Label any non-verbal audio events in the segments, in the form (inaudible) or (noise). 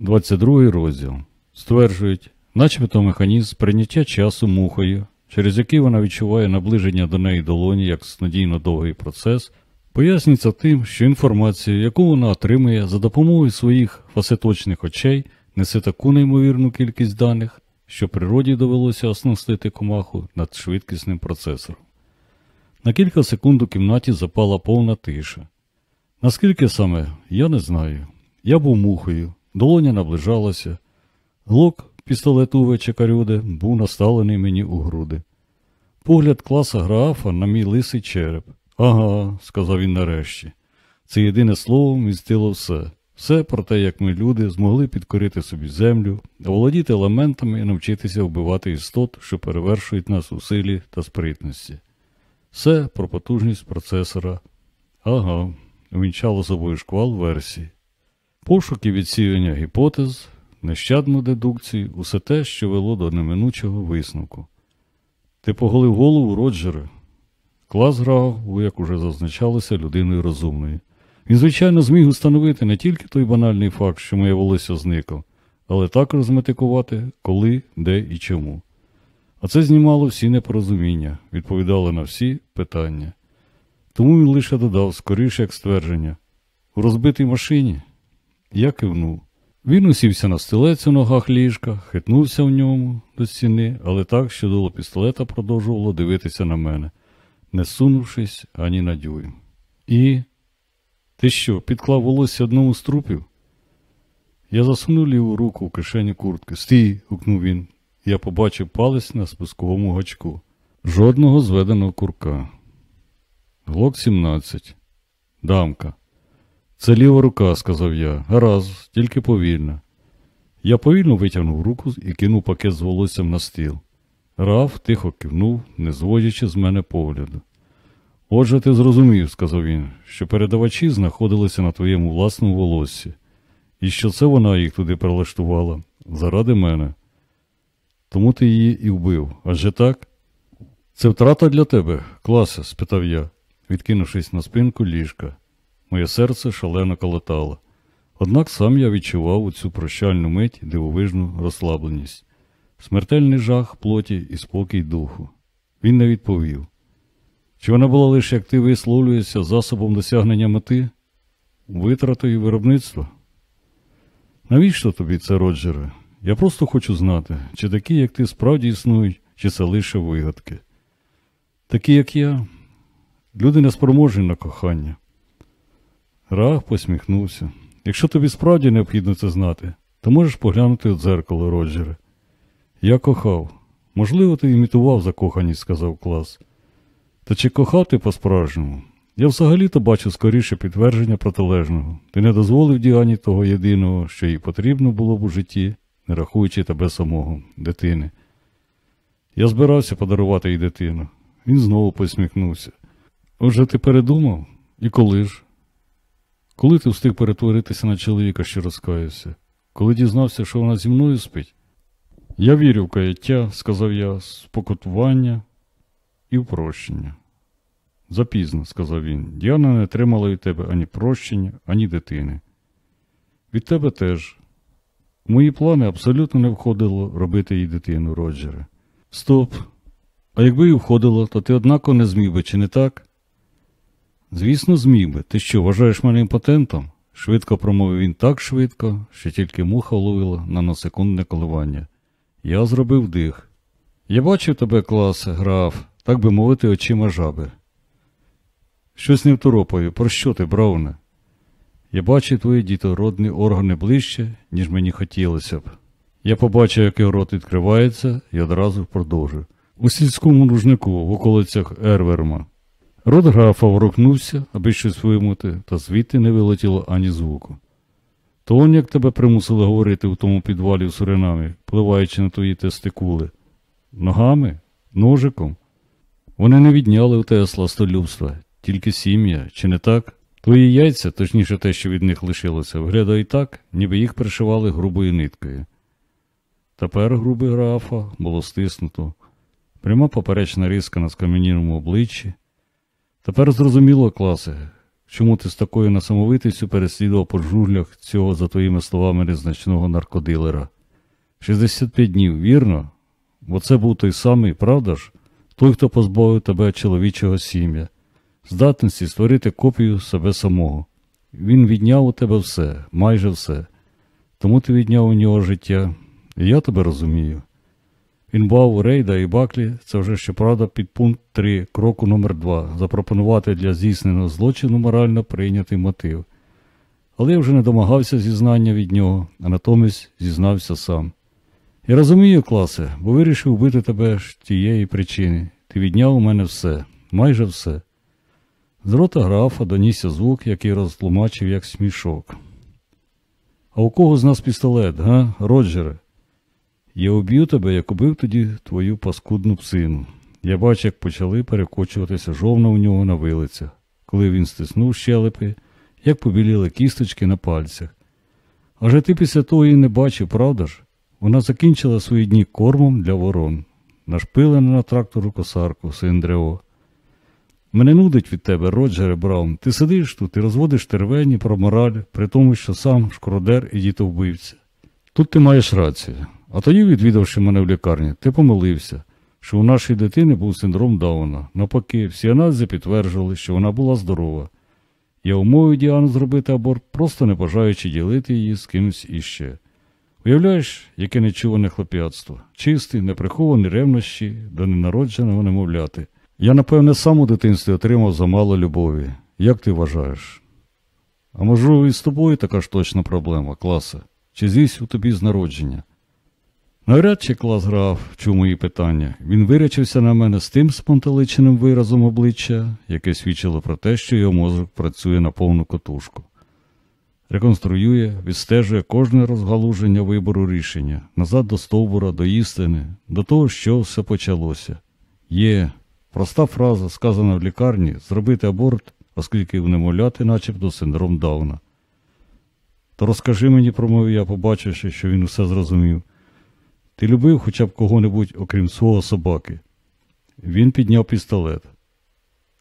22 розділ. Стверджують, начебто механізм прийняття часу мухою, через який вона відчуває наближення до неї долоні як снодійно довгий процес, пояснюється тим, що інформація, яку вона отримує за допомогою своїх фасеточних очей, несе таку неймовірну кількість даних, що природі довелося оснастити комаху над швидкісним процесором. На кілька секунд у кімнаті запала повна тиша. Наскільки саме, я не знаю. Я був мухою, долоня наближалася. Глок пістолету Чекарюде був наставлений мені у груди. Погляд класа Граафа на мій лисий череп. Ага, сказав він нарешті. Це єдине слово містило все. Все про те, як ми, люди, змогли підкорити собі землю, оволодіти елементами і навчитися вбивати істот, що перевершують нас у силі та спритності. Все про потужність процесора. Ага, увінчало собою шквал версій. Пошуки відсіювання гіпотез, нещадну дедукцію, усе те, що вело до неминучого висновку. Ти поголив голову, Роджере. Клас грав, як уже зазначалося, людиною розумною. Він, звичайно, зміг установити не тільки той банальний факт, що моє волосся зникло, але також зметикувати, коли, де і чому. А це знімало всі непорозуміння, відповідало на всі питання. Тому він лише додав скоріше як ствердження у розбитій машині. Я кивнув. Він усівся на стілець у ногах ліжка, хитнувся в ньому до стіни, але так, що доло пістолета продовжувало дивитися на мене, не сунувшись ані на дюйм. І. Ти що, підклав волосся одному з трупів? Я засунув ліву руку в кишені куртки. Стій. гукнув він. Я побачив палець на спусковому гачку. Жодного зведеного курка. Глок 17. Дамка. Це ліва рука, сказав я. Гаразд, тільки повільно. Я повільно витягнув руку і кинув пакет з волоссям на стіл. Раф тихо кивнув, не зводячи з мене погляду. Отже, ти зрозумів, сказав він, що передавачі знаходилися на твоєму власному волоссі, і що це вона їх туди прилаштувала заради мене. Тому ти її і вбив. Адже так? Це втрата для тебе, класе? спитав я, відкинувшись на спинку ліжка. Моє серце шалено колотало. Однак сам я відчував у цю прощальну мить дивовижну розслабленість, смертельний жах плоті і спокій духу. Він не відповів. Чи вона була лише, як ти висловлюєшся, засобом досягнення мети, витратою виробництва? Навіщо тобі це, Роджере? Я просто хочу знати, чи такі, як ти, справді існують, чи це лише вигадки. Такі, як я, люди не спроможні на кохання. Рах посміхнувся. Якщо тобі справді необхідно це знати, то можеш поглянути у дзеркало, Роджере. Я кохав. Можливо, ти імітував закоханість, сказав клас. Та чи кохав ти по-справжньому? Я взагалі-то бачу скоріше підтвердження протилежного. Ти не дозволив Діані того єдиного, що їй потрібно було б у житті, не рахуючи тебе самого, дитини. Я збирався подарувати їй дитину. Він знову посміхнувся. Отже, ти передумав? І коли ж? Коли ти встиг перетворитися на чоловіка, що розкаявся? Коли дізнався, що вона зі мною спить? Я вірю в каяття, сказав я, спокутування і в прощення. Запізно, сказав він, Діана не отримала від тебе ані прощення, ані дитини. Від тебе теж. В мої плани абсолютно не входило робити їй дитину, Роджере. Стоп. А якби і входило, то ти однаково не зміг би, чи не так? Звісно, зміг би. Ти що, вважаєш мене імпотентом? Швидко промовив він так швидко, що тільки муха ловила наносекундне коливання. Я зробив дих. Я бачив тебе, класе, граф, так би мовити, очима жаби. Щось не второпаю. Про що ти, Брауне? Я бачив твої дітородні органи ближче, ніж мені хотілося б. Я побачив, як його рот відкривається, і одразу продовжив. У сільському ружнику в околицях Ерверма. Рот графа ворухнувся, аби щось вимути, та звідти не вилетіло ані звуку. То он як тебе примусили говорити в тому підвалі в суринамі, пливаючи на твої тестикули? Ногами? Ножиком? Вони не відняли у тебе сластолюбства, тільки сім'я, чи не так? Твої яйця, точніше те, що від них лишилося, виглядає так, ніби їх пришивали грубою ниткою. Тепер груби графа було стиснуто, пряма поперечна риска на скам'янілому обличчі. Тепер зрозуміло, класе, чому ти з такою несамовитістю переслідував по джунглях цього, за твоїми словами, незначного наркодилера. 65 днів, вірно? Бо це був той самий, правда ж? Той, хто позбавив тебе чоловічого сім'я, здатності створити копію себе самого. Він відняв у тебе все, майже все. Тому ти відняв у нього життя, і я тебе розумію. Він бав Рейда і Баклі, це вже щоправда підпункт 3, кроку номер 2 запропонувати для здійсненого злочину морально прийнятий мотив. Але я вже не домагався зізнання від нього, а натомість зізнався сам. Я розумію, класе, бо вирішив вбити тебе ж тієї причини. Ти відняв у мене все, майже все. З рота графа донісся звук, який розтлумачив як смішок. А у кого з нас пістолет, га, Роджере? Я уб'ю тебе, як убив тоді твою паскудну псину. Я бачу, як почали перекочуватися жовна у нього на вилицях, коли він стиснув щелепи, як побіліли кісточки на пальцях. Аже ти після того її не бачив, правда ж? Вона закінчила свої дні кормом для ворон, нашпилена на трактору косарку, син Дрео. Мене нудить від тебе, Роджере Браун. Ти сидиш тут і розводиш тервені про мораль, при тому, що сам шкродер і дітовбивця. Тут ти маєш рацію. А тоді, відвідавши мене в лікарні, ти помилився, що у нашої дитини був синдром Дауна. Навпаки, всі аналізи підтверджували, що вона була здорова. Я умовив Діану зробити аборт, просто не бажаючи ділити її з кимось іще. Уявляєш, яке нечуване хлоп'ятство, чисті, неприховані ревнощі до ненародженого немовляти. Я, напевне, сам у дитинстві отримав замало любові. Як ти вважаєш? А можливо, і з тобою така ж точна проблема, класе? Чи зісь у тобі з народження? Навряд чи клас грав, чув мої питання. Він вирячився на мене з тим спонтеличеним виразом обличчя, яке свідчило про те, що його мозок працює на повну котушку. Реконструює, відстежує кожне розгалуження вибору рішення, назад до стовбура, до істини, до того, що все почалося. Є проста фраза, сказана в лікарні, зробити аборт, оскільки внемовляти начебто синдром Дауна. То розкажи мені, промовив я, побачивши, що він усе зрозумів. Ти любив хоча б кого-небудь, окрім свого собаки. Він підняв пістолет.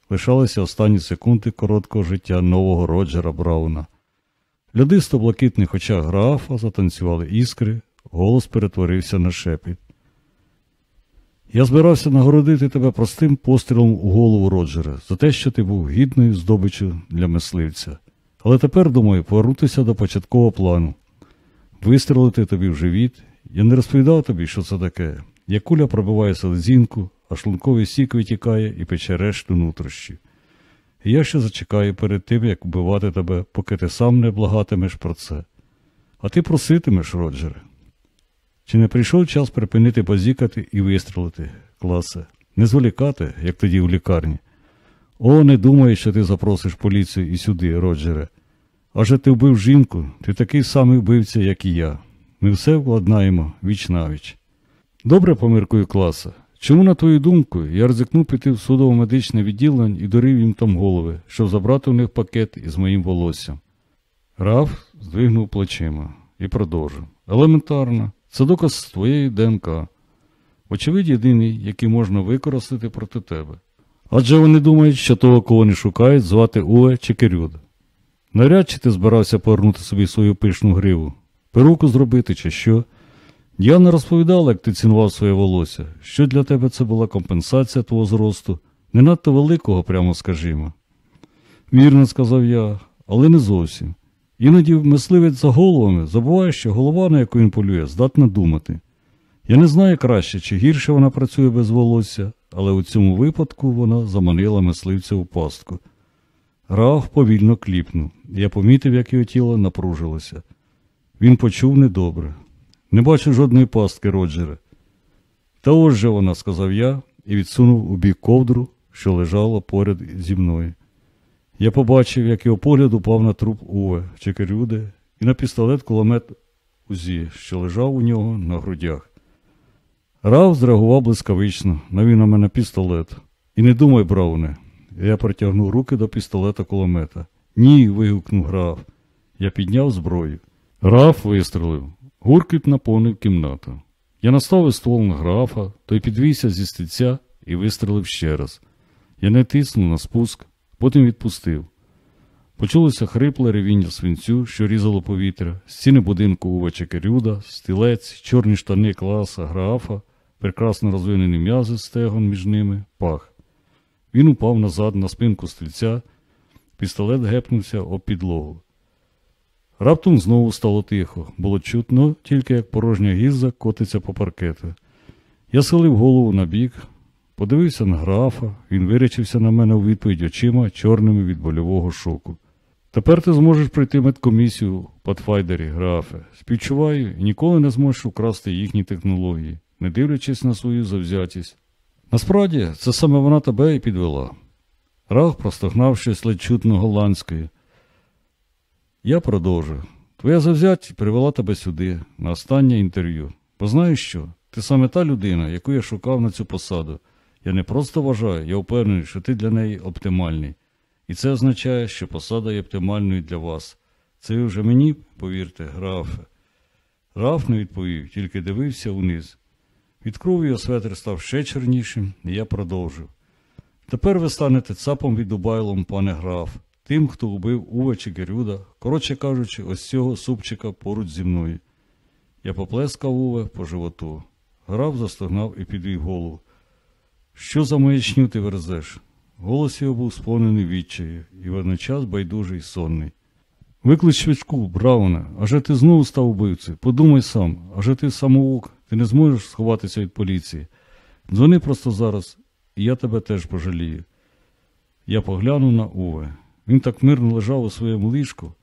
Лишалися останні секунди короткого життя нового Роджера Брауна. Лядисто блакитних очах графа затанцювали іскри, голос перетворився на шепіт. Я збирався нагородити тебе простим пострілом у голову Роджера за те, що ти був гідною здобиччю для мисливця. Але тепер, думаю, повернутися до початкового плану, вистрелити тобі в живіт. Я не розповідав тобі, що це таке. Як куля пробиває селезінку, а шлунковий сік витікає і пече решту нутрощів. І я ще зачекаю перед тим, як вбивати тебе, поки ти сам не благатимеш про це. А ти проситимеш, Роджере. Чи не прийшов час припинити базікати і вистрелити, класе, не зволікати, як тоді в лікарні? О, не думай, що ти запросиш поліцію і сюди, Роджере. Адже ти вбив жінку, ти такий самий вбивця, як і я. Ми все владнаємо віч навіч. Добре помиркую класа. Чому, на твою думку, я ризикнув піти в судово-медичне відділення і дорив їм там голови, щоб забрати у них пакет із моїм волоссям? Раф здвигнув плечима і продовжив. Елементарно, це доказ твоєї ДНК. Очевидь, єдиний, який можна використати проти тебе. Адже вони думають, що того, кого не шукають, звати Уе чи Керюд. Навряд чи ти збирався повернути собі свою пишну гриву, перуку зробити чи що. Діана розповідала, як ти цінував своє волосся, що для тебе це була компенсація твого зросту, не надто великого, прямо скажімо. Вірно, сказав я, але не зовсім. Іноді мисливець за головами забуває, що голова, на яку він полює, здатна думати. Я не знаю краще, чи гірше вона працює без волосся, але у цьому випадку вона заманила мисливця у пастку. Граф повільно кліпнув, я помітив, як його тіло напружилося. Він почув недобре. Не бачу жодної пастки, Роджере. Та ось же вона, сказав я і відсунув у бік ковдру, що лежала поряд зі мною. Я побачив, як його погляд упав на труп Уве Чекерюде і на пістолет кулемет Узі, що лежав у нього на грудях. Рав зреагував блискавично, навів на мене пістолет. І не думай, Брауне. Я протягнув руки до пістолета кулемета. Ні. вигукнув граф. Я підняв зброю. Граф вистрелив. Гуркіт наповнив кімнату. Я наставив ствол на графа, той підвівся зі стільця і вистрелив ще раз. Я не тиснув на спуск, потім відпустив. Почулося хрипле ревіння свинцю, що різало повітря, стіни будинку Ува Чекерюда, стілець, чорні штани класа, графа, прекрасно розвинені м'язи стегон між ними, пах. Він упав назад на спинку стільця, пістолет гепнувся об підлогу. Раптом знову стало тихо, було чутно, тільки як порожня гільза котиться по паркету. Я схилив голову на бік, подивився на графа, він вирячився на мене у відповідь очима, чорними від больового шоку. Тепер ти зможеш пройти медкомісію Патфайдері, графе. Співчуваю, і ніколи не зможеш украсти їхні технології, не дивлячись на свою завзятість. Насправді, це саме вона тебе і підвела. Рах простогнав щось ледь чутно голландською. Я продовжу. Твоя завзятість привела тебе сюди, на останнє інтерв'ю. Бо знаєш що? Ти саме та людина, яку я шукав на цю посаду. Я не просто вважаю, я впевнений, що ти для неї оптимальний. І це означає, що посада є оптимальною для вас. Це вже мені, повірте, графе. Раф не відповів, тільки дивився униз. Від крові його светр став ще чорнішим, і я продовжив. Тепер ви станете цапом від Дубайлом, пане граф, тим, хто убив Ува чи Герюда, коротше кажучи, ось цього супчика поруч зі мною. Я поплескав Уве по животу. Граф застогнав і підвів голову. Що за маячню ти верзеш? Голос його був сповнений відчаю і водночас байдужий сонний. Виклич швидку, Брауне, аже ти знову став убивцею. Подумай сам, аже ти самоук, ти не зможеш сховатися від поліції. Дзвони просто зараз, і я тебе теж пожалію. Я поглянув на Уве. Він так мирно лежав у своєму ліжку.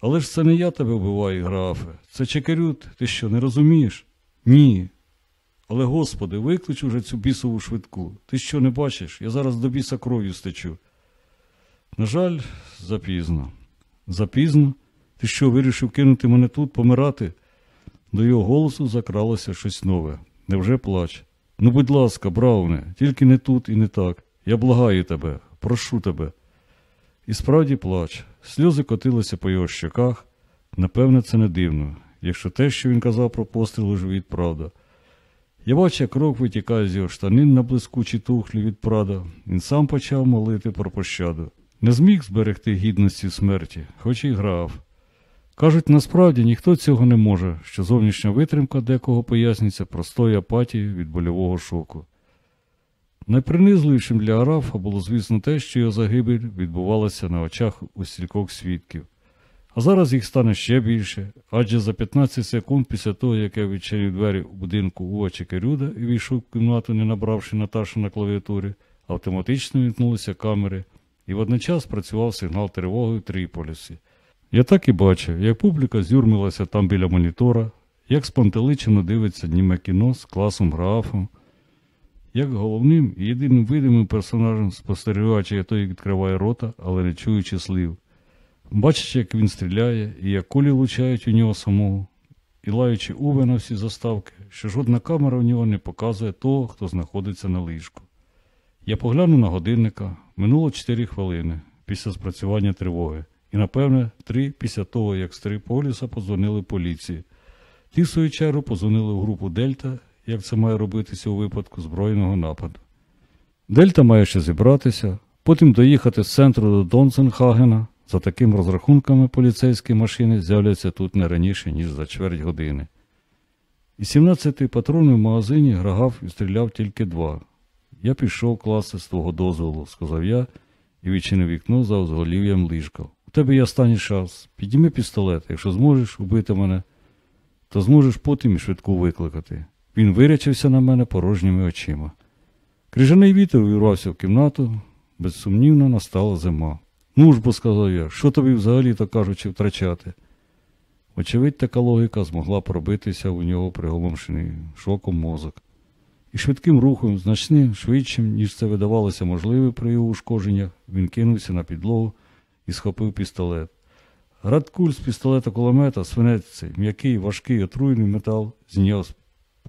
Але ж це не я тебе вбиваю, графе. Це Чекарют, ти що, не розумієш? Ні. Але, Господи, виклич уже цю бісову швидку. Ти що не бачиш? Я зараз до біса кров'ю стечу. На жаль, запізно. Запізно? Ти що, вирішив кинути мене тут, помирати? До його голосу закралося щось нове. Невже плач? Ну, будь ласка, Брауне, тільки не тут і не так. Я благаю тебе, прошу тебе. І справді плач. Сльози котилися по його щоках. Напевне, це не дивно, якщо те, що він казав про постріл у живіт, правда. Я бачу, як кров витікає з його штанин на блискучі тухлі від прада. Він сам почав молити про пощаду. Не зміг зберегти гідності смерті, хоч і грав. Кажуть, насправді ніхто цього не може, що зовнішня витримка декого пояснюється простою апатією від больового шоку. Найпринизливішим для Арафа було, звісно, те, що його загибель відбувалася на очах у стількох свідків. А зараз їх стане ще більше, адже за 15 секунд після того, як я відчинив двері у будинку Увачі Керюда і війшов в кімнату, не набравши Наташу на клавіатурі, автоматично вімкнулися камери, і водночас працював сигнал тривоги в Тріполісі. Я так і бачив, як публіка зюрмилася там біля монітора, як спантеличено дивиться німе кіно з класом графом, як головним і єдиним видимим персонажем спостерігача я той відкриває рота, але не чуючи слів. Бачачи, як він стріляє, і як кулі лучають у нього самого, і лаючи уве на всі заставки, що жодна камера в нього не показує того, хто знаходиться на ліжку. Я поглянув на годинника, минуло 4 хвилини після спрацювання тривоги, і, напевне, три після того, як з Триполіса позвонили поліції. Ті, в свою чергу, позвонили в групу Дельта, як це має робитися у випадку збройного нападу. Дельта має ще зібратися, потім доїхати з центру до Донсенхагена. За такими розрахунками поліцейські машини з'являться тут не раніше, ніж за чверть години. І з 17-й патронів в магазині Граге вистріляв тільки два. Я пішов класти з твого дозволу, сказав я і відчинив вікно за узголів'ям ліжка. У тебе є останній шанс. Підійми пістолет, якщо зможеш убити мене, то зможеш потім і швидку викликати. Він вирячився на мене порожніми очима. Крижаний вітер увірвався в кімнату, безсумнівно настала зима. Ну ж бо, сказав я, що тобі взагалі то кажучи втрачати? Очевидь, така логіка змогла пробитися у нього приголомшений шоком мозок. І швидким рухом, значним, швидшим, ніж це видавалося можливе при його ушкодженнях, він кинувся на підлогу і схопив пістолет. Град куль з пістолета кулемета, свинець м'який, важкий, отруйний метал, зняв з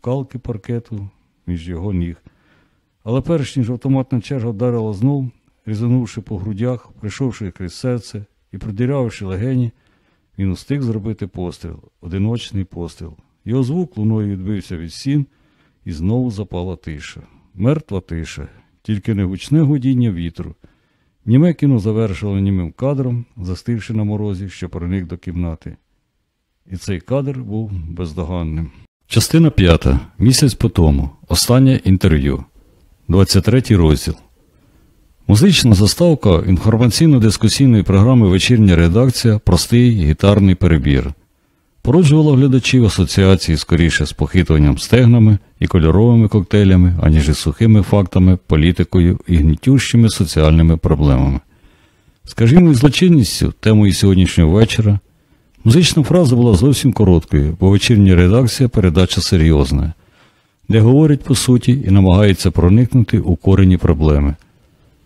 пкалки паркету між його ніг. Але перш ніж автоматна черга вдарила знов, різанувши по грудях, прийшовши крізь серце і продірявши легені, він устиг зробити постріл, одиночний постріл. Його звук луною відбився від сін, і знову запала тиша. Мертва тиша, тільки не гучне гудіння вітру, Німе кіно завершило німим кадром, застивши на морозі, що проник до кімнати. І цей кадр був бездоганним. Частина п'ята. Місяць по тому. Останнє інтерв'ю. 23 розділ. Музична заставка інформаційно-дискусійної програми Вечірня редакція Простий гітарний перебір. Породжувала глядачів асоціації скоріше з похитуванням стегнами і кольоровими коктейлями, аніж із сухими фактами, політикою і гнітющими соціальними проблемами. Скажімо, із злочинністю, темою сьогоднішнього вечора, музична фраза була зовсім короткою, бо вечірня редакція передача серйозна, де говорять по суті і намагаються проникнути у корені проблеми.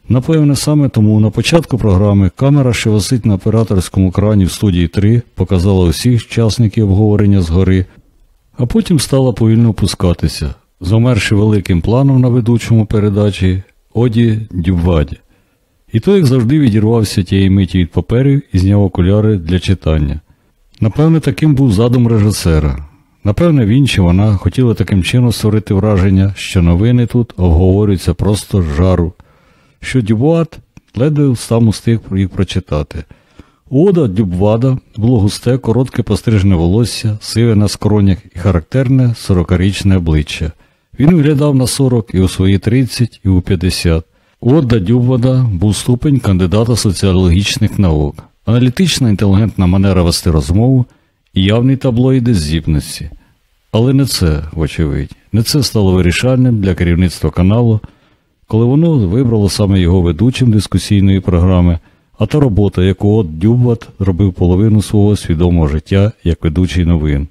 Напевне, саме тому на початку програми камера, що висить на операторському крані в студії 3, показала усіх учасників обговорення згори, а потім стала повільно опускатися, замерши великим планом на ведучому передачі Оді Дюбваді. І той, як завжди, відірвався тієї миті від паперів і зняв окуляри для читання. Напевне, таким був задум режисера. Напевне, він чи вона хотіли таким чином створити враження, що новини тут обговорюються просто з жару що Дюбуат ледве сам устиг їх прочитати. У Ода Дюбвада було густе, коротке пострижене волосся, сиве на скронях і характерне сорокарічне обличчя. Він виглядав на 40 і у свої 30, і у 50. У Ода Дюбвада був ступень кандидата соціологічних наук, аналітична інтелігентна манера вести розмову і явний таблоїди здібності. Але не це, вочевидь, не це стало вирішальним для керівництва каналу коли воно вибрало саме його ведучим дискусійної програми, а та робота, яку от Дюбват робив половину свого свідомого життя як ведучий новин.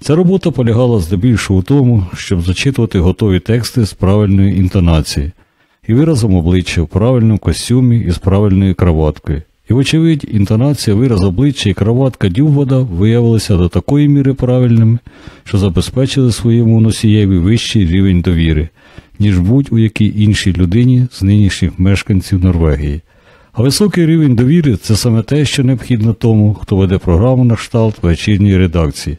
Ця робота полягала здебільшого у тому, щоб зачитувати готові тексти з правильної інтонації і виразом обличчя в правильному костюмі і з правильною краваткою. І, вочевидь, інтонація, вираз обличчя і краватка Дюбвада виявилися до такої міри правильними, що забезпечили своєму носієві вищий рівень довіри, ніж будь-у якій іншій людині з нинішніх мешканців Норвегії. А високий рівень довіри це саме те, що необхідно тому, хто веде програму на кшталт вечірньої редакції.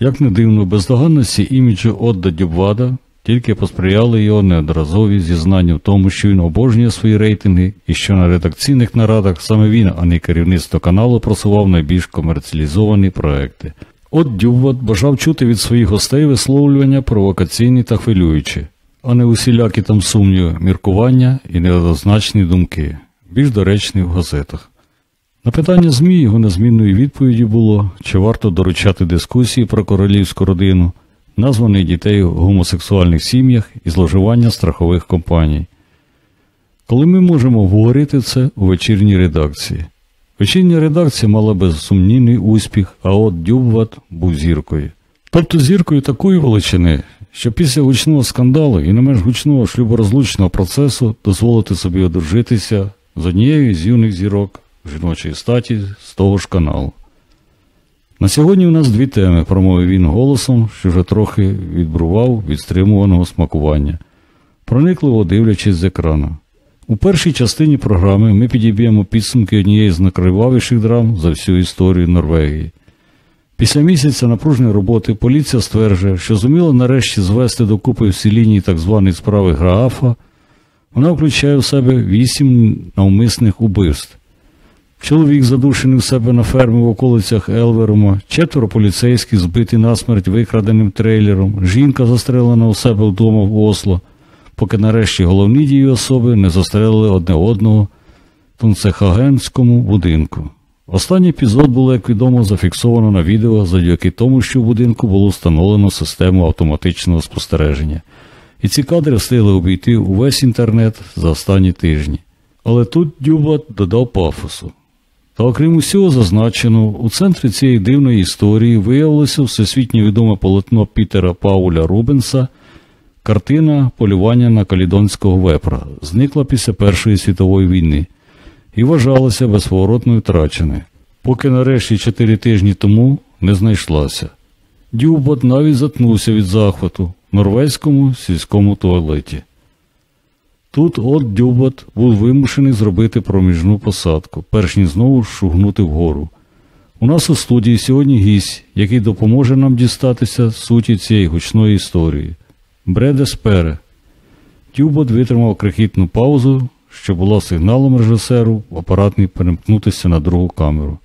Як не дивно, бездоганності іміджу Отда Дюбвада тільки посприяли його неодноразові зізнання в тому, що він обожнює свої рейтинги і що на редакційних нарадах саме він, а не керівництво каналу, просував найбільш комерціалізовані проекти. От Дюбвад бажав чути від своїх гостей висловлювання провокаційні та хвилюючі а не усілякі там сумніви, міркування і неоднозначні думки, більш доречні в газетах. На питання ЗМІ його незмінною відповіді було, чи варто доручати дискусії про королівську родину, названих дітей у гомосексуальних сім'ях і зловживання страхових компаній. Коли ми можемо говорити це у вечірній редакції. Вечірня редакція мала безсумнівний успіх, а от Дюбват був зіркою. Тобто зіркою такої величини, що після гучного скандалу і не менш гучного шлюборозлучного процесу дозволити собі одружитися з однією з юних зірок жіночої статі з того ж каналу. На сьогодні у нас дві теми, промовив він голосом, що вже трохи відбрував від стримуваного смакування, проникливо дивлячись з екрану. У першій частині програми ми підіб'ємо підсумки однієї з найкривавіших драм за всю історію Норвегії. Після місяця напружної роботи поліція стверджує, що зуміла нарешті звести докупи всі лінії так званої справи Граафа. Вона включає в себе вісім навмисних убивств. Чоловік, задушений у себе на фермі в околицях Елверома, четверо поліцейських, збиті насмерть викраденим трейлером, жінка застрелена у себе вдома в Осло, поки нарешті головні дії особи не застрелили одне одного в Тунцехагенському будинку. Останній епізод було, як відомо, зафіксовано на відео завдяки тому, що в будинку було встановлено систему автоматичного спостереження. І ці кадри встигли обійти увесь інтернет за останні тижні. Але тут Дюбат додав пафосу. Та окрім усього зазначеного, у центрі цієї дивної історії виявилося всесвітньо відоме полотно Пітера Пауля Рубенса, картина полювання на калідонського вепра, зникла після Першої світової війни і вважалася безповоротно втраченою, поки нарешті чотири тижні тому не знайшлася. Дюбот навіть затнувся від захвату в норвезькому сільському туалеті. Тут от Дюбот був вимушений зробити проміжну посадку, перш ніж знову шугнути вгору. У нас у студії сьогодні гість, який допоможе нам дістатися суті цієї гучної історії. Бреде Спере. Дюбот витримав крихітну паузу, що була сигналом режисеру в апаратній перемкнутися на другу камеру.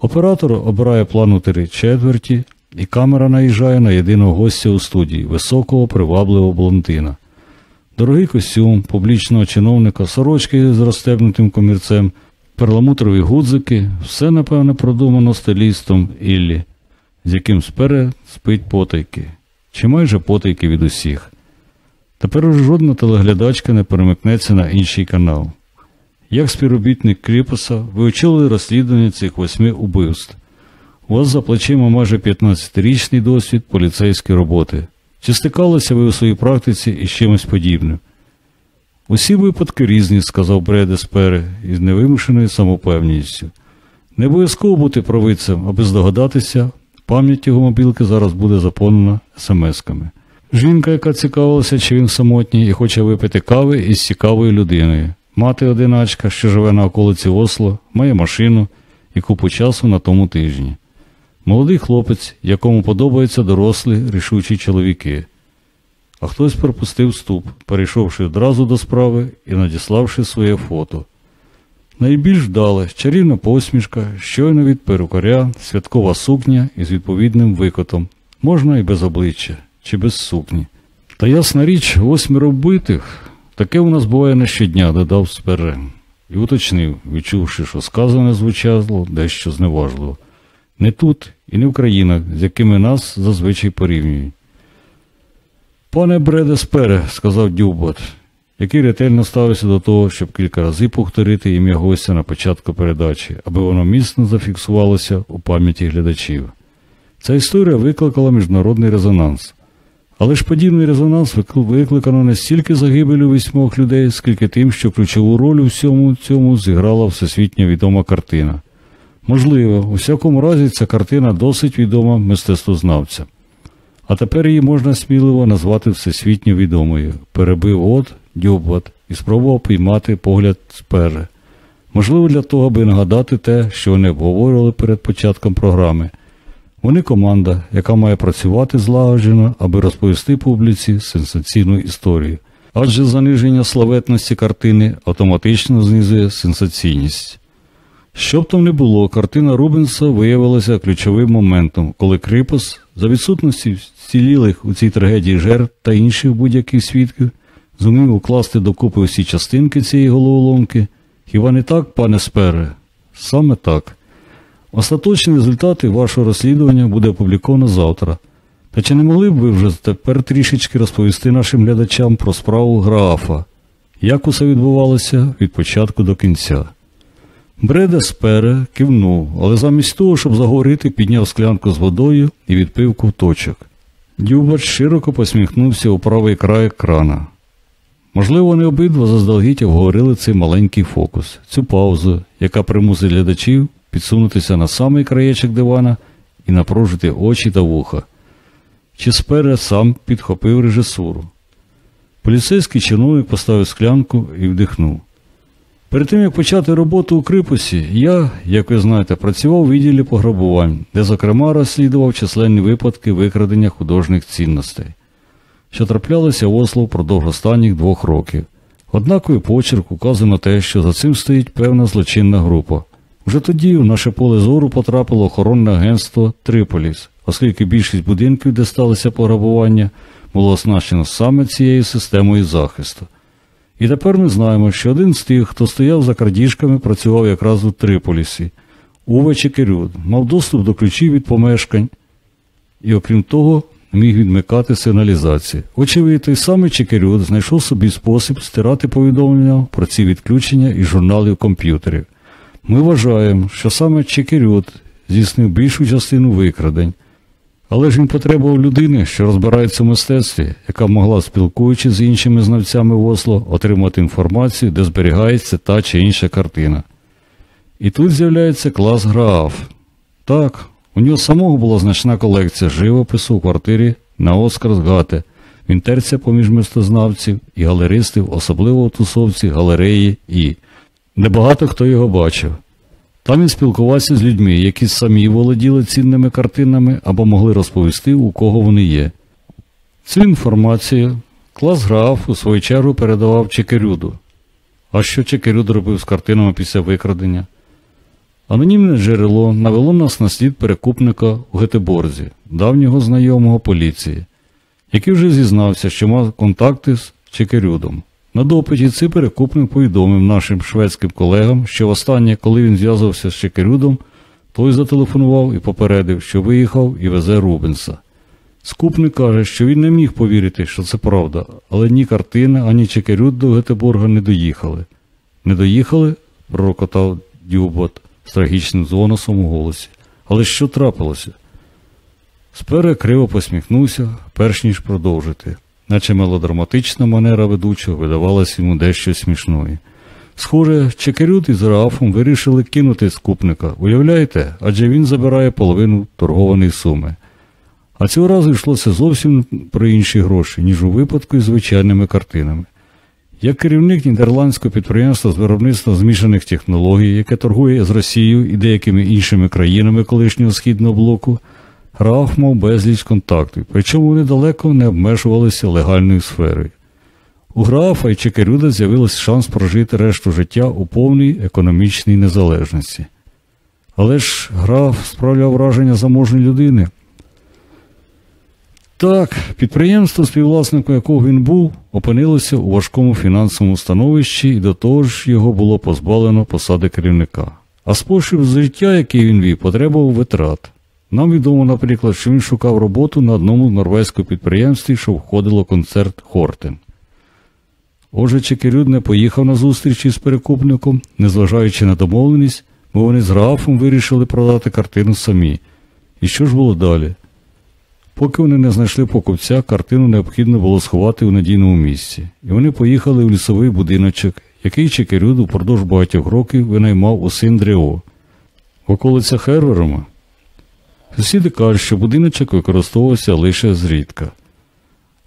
Оператор обирає план у три четверті, і камера наїжджає на єдиного гостя у студії високого, привабливого блондина. Дорогий костюм, публічного чиновника, сорочки з розстебнутим комірцем, перламутрові гудзики, все, напевне, продумано стилістом Іллі, з яким сперед спить потайки, чи майже потайки від усіх. Тепер жодна телеглядачка не перемикнеться на інший канал. Як співробітник Кріпоса, ви очолили розслідування цих восьми убивств. У вас за плечима майже 15-річний досвід поліцейської роботи. Чи стикалися ви у своїй практиці із чимось подібним? Усі випадки різні, сказав Бреде Спере із невимушеною самопевністю. Не обов'язково бути провидцем, аби здогадатися, пам'ять його мобілки зараз буде заповнена смс-ками. Жінка, яка цікавилася, чи він самотній і хоче випити кави із цікавою людиною. Мати одиначка, що живе на околиці Осло, має машину і купу часу на тому тижні. Молодий хлопець, якому подобаються дорослі, рішучі чоловіки. А хтось пропустив ступ, перейшовши одразу до справи і надіславши своє фото. Найбільш вдале чарівна посмішка, щойно від перукаря, святкова сукня із відповідним викотом, можна і без обличчя, чи без сукні. Та ясна річ, восьмеро вбитих, таке у нас буває не щодня, додав спере, і уточнив, відчувши, що сказане звучало дещо зневажливо. Не тут і не в країнах, з якими нас зазвичай порівнюють. Пане Бреде Спере, сказав Дюбот, який ретельно ставився до того, щоб кілька разів повторити ім'я гостя на початку передачі, аби воно міцно зафіксувалося у пам'яті глядачів. Ця історія викликала міжнародний резонанс. Але ж подібний резонанс викликано не стільки загибелю вісьмох людей, скільки тим, що ключову роль у всьому цьому зіграла всесвітньо відома картина. Можливо, у всякому разі ця картина досить відома мистецтвознавцям. А тепер її можна сміливо назвати всесвітньо відомою. Перебив от, дюбот і спробував піймати погляд спере. Можливо, для того, аби нагадати те, що вони обговорювали перед початком програми. Вони команда, яка має працювати злагоджено, аби розповісти публіці сенсаційну історію. Адже заниження славетності картини автоматично знизує сенсаційність. Що б там не було, картина Рубенса виявилася ключовим моментом, коли Крипос, за відсутності вцілілих у цій трагедії жертв та інших будь-яких свідків, зумів укласти докупи усі частинки цієї головоломки. Хіба не так, пане Спере? Саме так. Остаточні результати вашого розслідування буде опубліковано завтра. Та чи не могли б ви вже тепер трішечки розповісти нашим глядачам про справу графа, як усе відбувалося від початку до кінця? Бреде спере кивнув, але замість того, щоб заговорити, підняв склянку з водою і відпив ковточок. Дюбач широко посміхнувся у правий край екрана. Можливо, вони обидва заздалегідь обговорили цей маленький фокус, цю паузу, яка примусить глядачів підсунутися на самий краєчок дивана і напружити очі та вуха. Чи спере сам підхопив режисуру. Поліцейський чиновник поставив склянку і вдихнув. Перед тим, як почати роботу у Крипусі, я, як ви знаєте, працював у відділі пограбувань, де, зокрема, розслідував численні випадки викрадення художніх цінностей, що траплялися в Осло впродовж останніх двох років. Однаковий почерк указує на те, що за цим стоїть певна злочинна група. Вже тоді в наше поле зору потрапило охоронне агентство Триполіс, оскільки більшість будинків, де сталося пограбування, було оснащено саме цією системою захисту. І тепер ми знаємо, що один з тих, хто стояв за крадіжками, працював якраз у Триполісі. Уве Чекерюд мав доступ до ключів від помешкань і, окрім того, міг відмикати сигналізації. Очевидь, той самий Чекерюд знайшов собі спосіб стирати повідомлення про ці відключення із журналів комп'ютерів. Ми вважаємо, що саме Чекерюд здійснив більшу частину викрадень. Але ж він потребував людини, що розбирається в мистецтві, яка могла, спілкуючись з іншими знавцями в Осло, отримати інформацію, де зберігається та чи інша картина. І тут з'являється клас Грааф. Так, у нього самого була значна колекція живопису у квартирі на Оскарсгате, він терця поміж мистознавців і галеристів, особливо у тусовці галереї І. Небагато хто його бачив. Там він спілкувався з людьми, які самі володіли цінними картинами або могли розповісти, у кого вони є. Цю інформацію клас граф у свою чергу передавав Чекерюду. А що Чекерюд робив з картинами після викрадення? Анонімне джерело навело нас на слід перекупника у Гетеборзі, давнього знайомого поліції, який вже зізнався, що мав контакти з Чекерюдом. На допиті цей перекупник повідомив нашим шведським колегам, що востаннє, коли він зв'язувався з Чекерюдом, той зателефонував і попередив, що виїхав і везе Рубенса. Скупник каже, що він не міг повірити, що це правда, але ні картина, ані Чекерюд до Гетеборга не доїхали. Не доїхали? пророкотав Дюбот з трагічним дзвоносом у голосі. Але що трапилося? Спере криво посміхнувся, перш ніж продовжити, наче мелодраматична манера ведучого видавалася йому дещо смішною. Схоже, Чекерют із Рафом вирішили кинути скупника. Уявляєте, адже він забирає половину торгованої суми. А цього разу йшлося зовсім про інші гроші, ніж у випадку із звичайними картинами. Як керівник нідерландського підприємства з виробництва змішаних технологій, яке торгує з Росією і деякими іншими країнами колишнього східного блоку, Раф мав безліч контактів, причому вони далеко не обмежувалися легальною сферою. У Графа і Чекерюда з'явився шанс прожити решту життя у повній економічній незалежності. Але ж граф справляв враження заможної людини. Так, підприємство, співвласником якого він був, опинилося у важкому фінансовому становищі і до того ж його було позбавлено посади керівника. А спосіб життя, який він вів, потребував витрат. Нам відомо, наприклад, що він шукав роботу на одному норвезькому підприємстві, що входило концерт Хортен. Отже, Чекерюд не поїхав на зустріч із перекупником, незважаючи на домовленість, бо вони з Рафом вирішили продати картину самі. І що ж було далі? Поки вони не знайшли покупця, картину необхідно було сховати у надійному місці, і вони поїхали в лісовий будиночок, який Чекерюд упродовж багатьох років винаймав у Синдріо. В околицях Херверома Сусіди кажуть, що будиночок використовувався лише зрідка.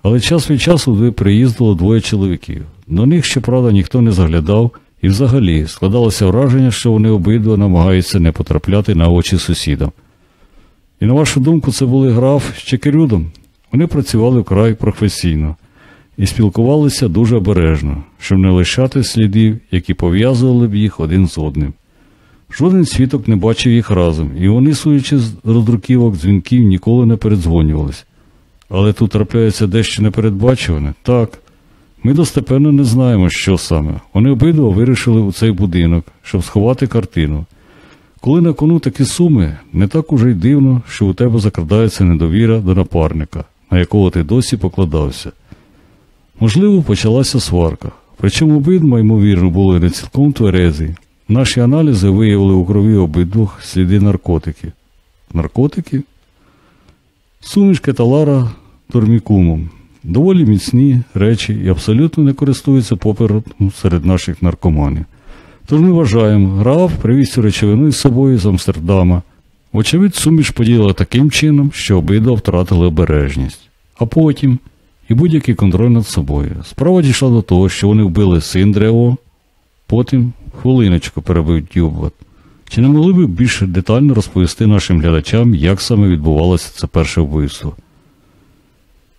Але час від часу туди приїздило двоє чоловіків. До них, щоправда, ніхто не заглядав, і взагалі складалося враження, що вони обидва намагаються не потрапляти на очі сусідам. І на вашу думку, це були граф з Чекерюдом. Вони працювали вкрай професійно і спілкувалися дуже обережно, щоб не лишати слідів, які пов'язували б їх один з одним. Жоден свідок не бачив їх разом, і вони, суючи з роздруківок дзвінків, ніколи не передзвонювались. Але тут трапляється дещо непередбачуване. Так, ми достепенно не знаємо, що саме. Вони обидва вирішили у цей будинок, щоб сховати картину. Коли на кону такі суми, не так уже й дивно, що у тебе закрадається недовіра до напарника, на якого ти досі покладався. Можливо, почалася сварка, причому обидва, ймовірно, були не цілком тверезі. Наші аналізи виявили у крові обидвох сліди наркотиків. Наркотики? Суміш кеталара тормікумом. Доволі міцні речі і абсолютно не користуються попелом серед наших наркоманів. Тож ми вважаємо, граф привіз цю речовину із собою з Амстердама. Вочевидь, суміш поділила таким чином, що обидва втратили обережність. А потім і будь-який контроль над собою. Справа дійшла до того, що вони вбили син Древо, потім хвилиночку перебив Дюбот. Чи не могли б більш детально розповісти нашим глядачам, як саме відбувалося це перше вбивство?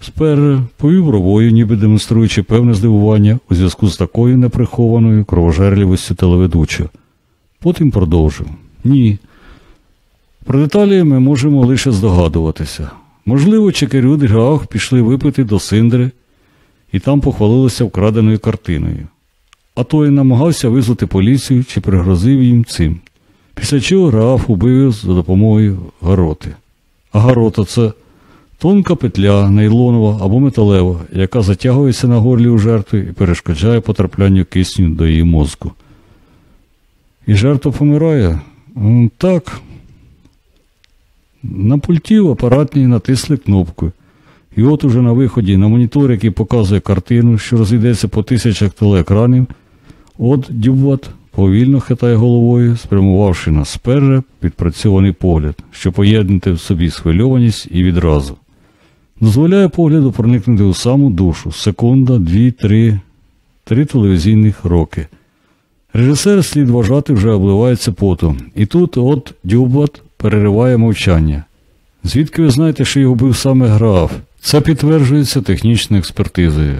Спер повів бровою, ніби демонструючи певне здивування у зв'язку з такою неприхованою кровожерливістю телеведучого. Потім продовжив. Ні. Про деталі ми можемо лише здогадуватися. Можливо, Чекерюд і Граах пішли випити до Синдри і там похвалилися вкраденою картиною. А той намагався визвати поліцію чи пригрозив їм цим. Після чого Граф убив за допомогою гароти. А гарота це тонка петля, нейлонова або металева, яка затягується на горлі у жертви і перешкоджає потраплянню кисню до її мозку. І жертва помирає? Так. На пульті в апаратній натисли кнопку. І от уже на виході на монітор, який показує картину, що розійдеться по тисячах телеекранів, от Дюбват повільно хитає головою, спрямувавши на сперре відпрацьований погляд, що поєднати в собі схвильованість і відразу. Дозволяє погляду проникнути у саму душу секунда, дві, три, три телевізійних роки. Режисер слід вважати вже обливається потом. І тут от Дюбват перериває мовчання. Звідки ви знаєте, що його бив саме граф? Це підтверджується технічною експертизою.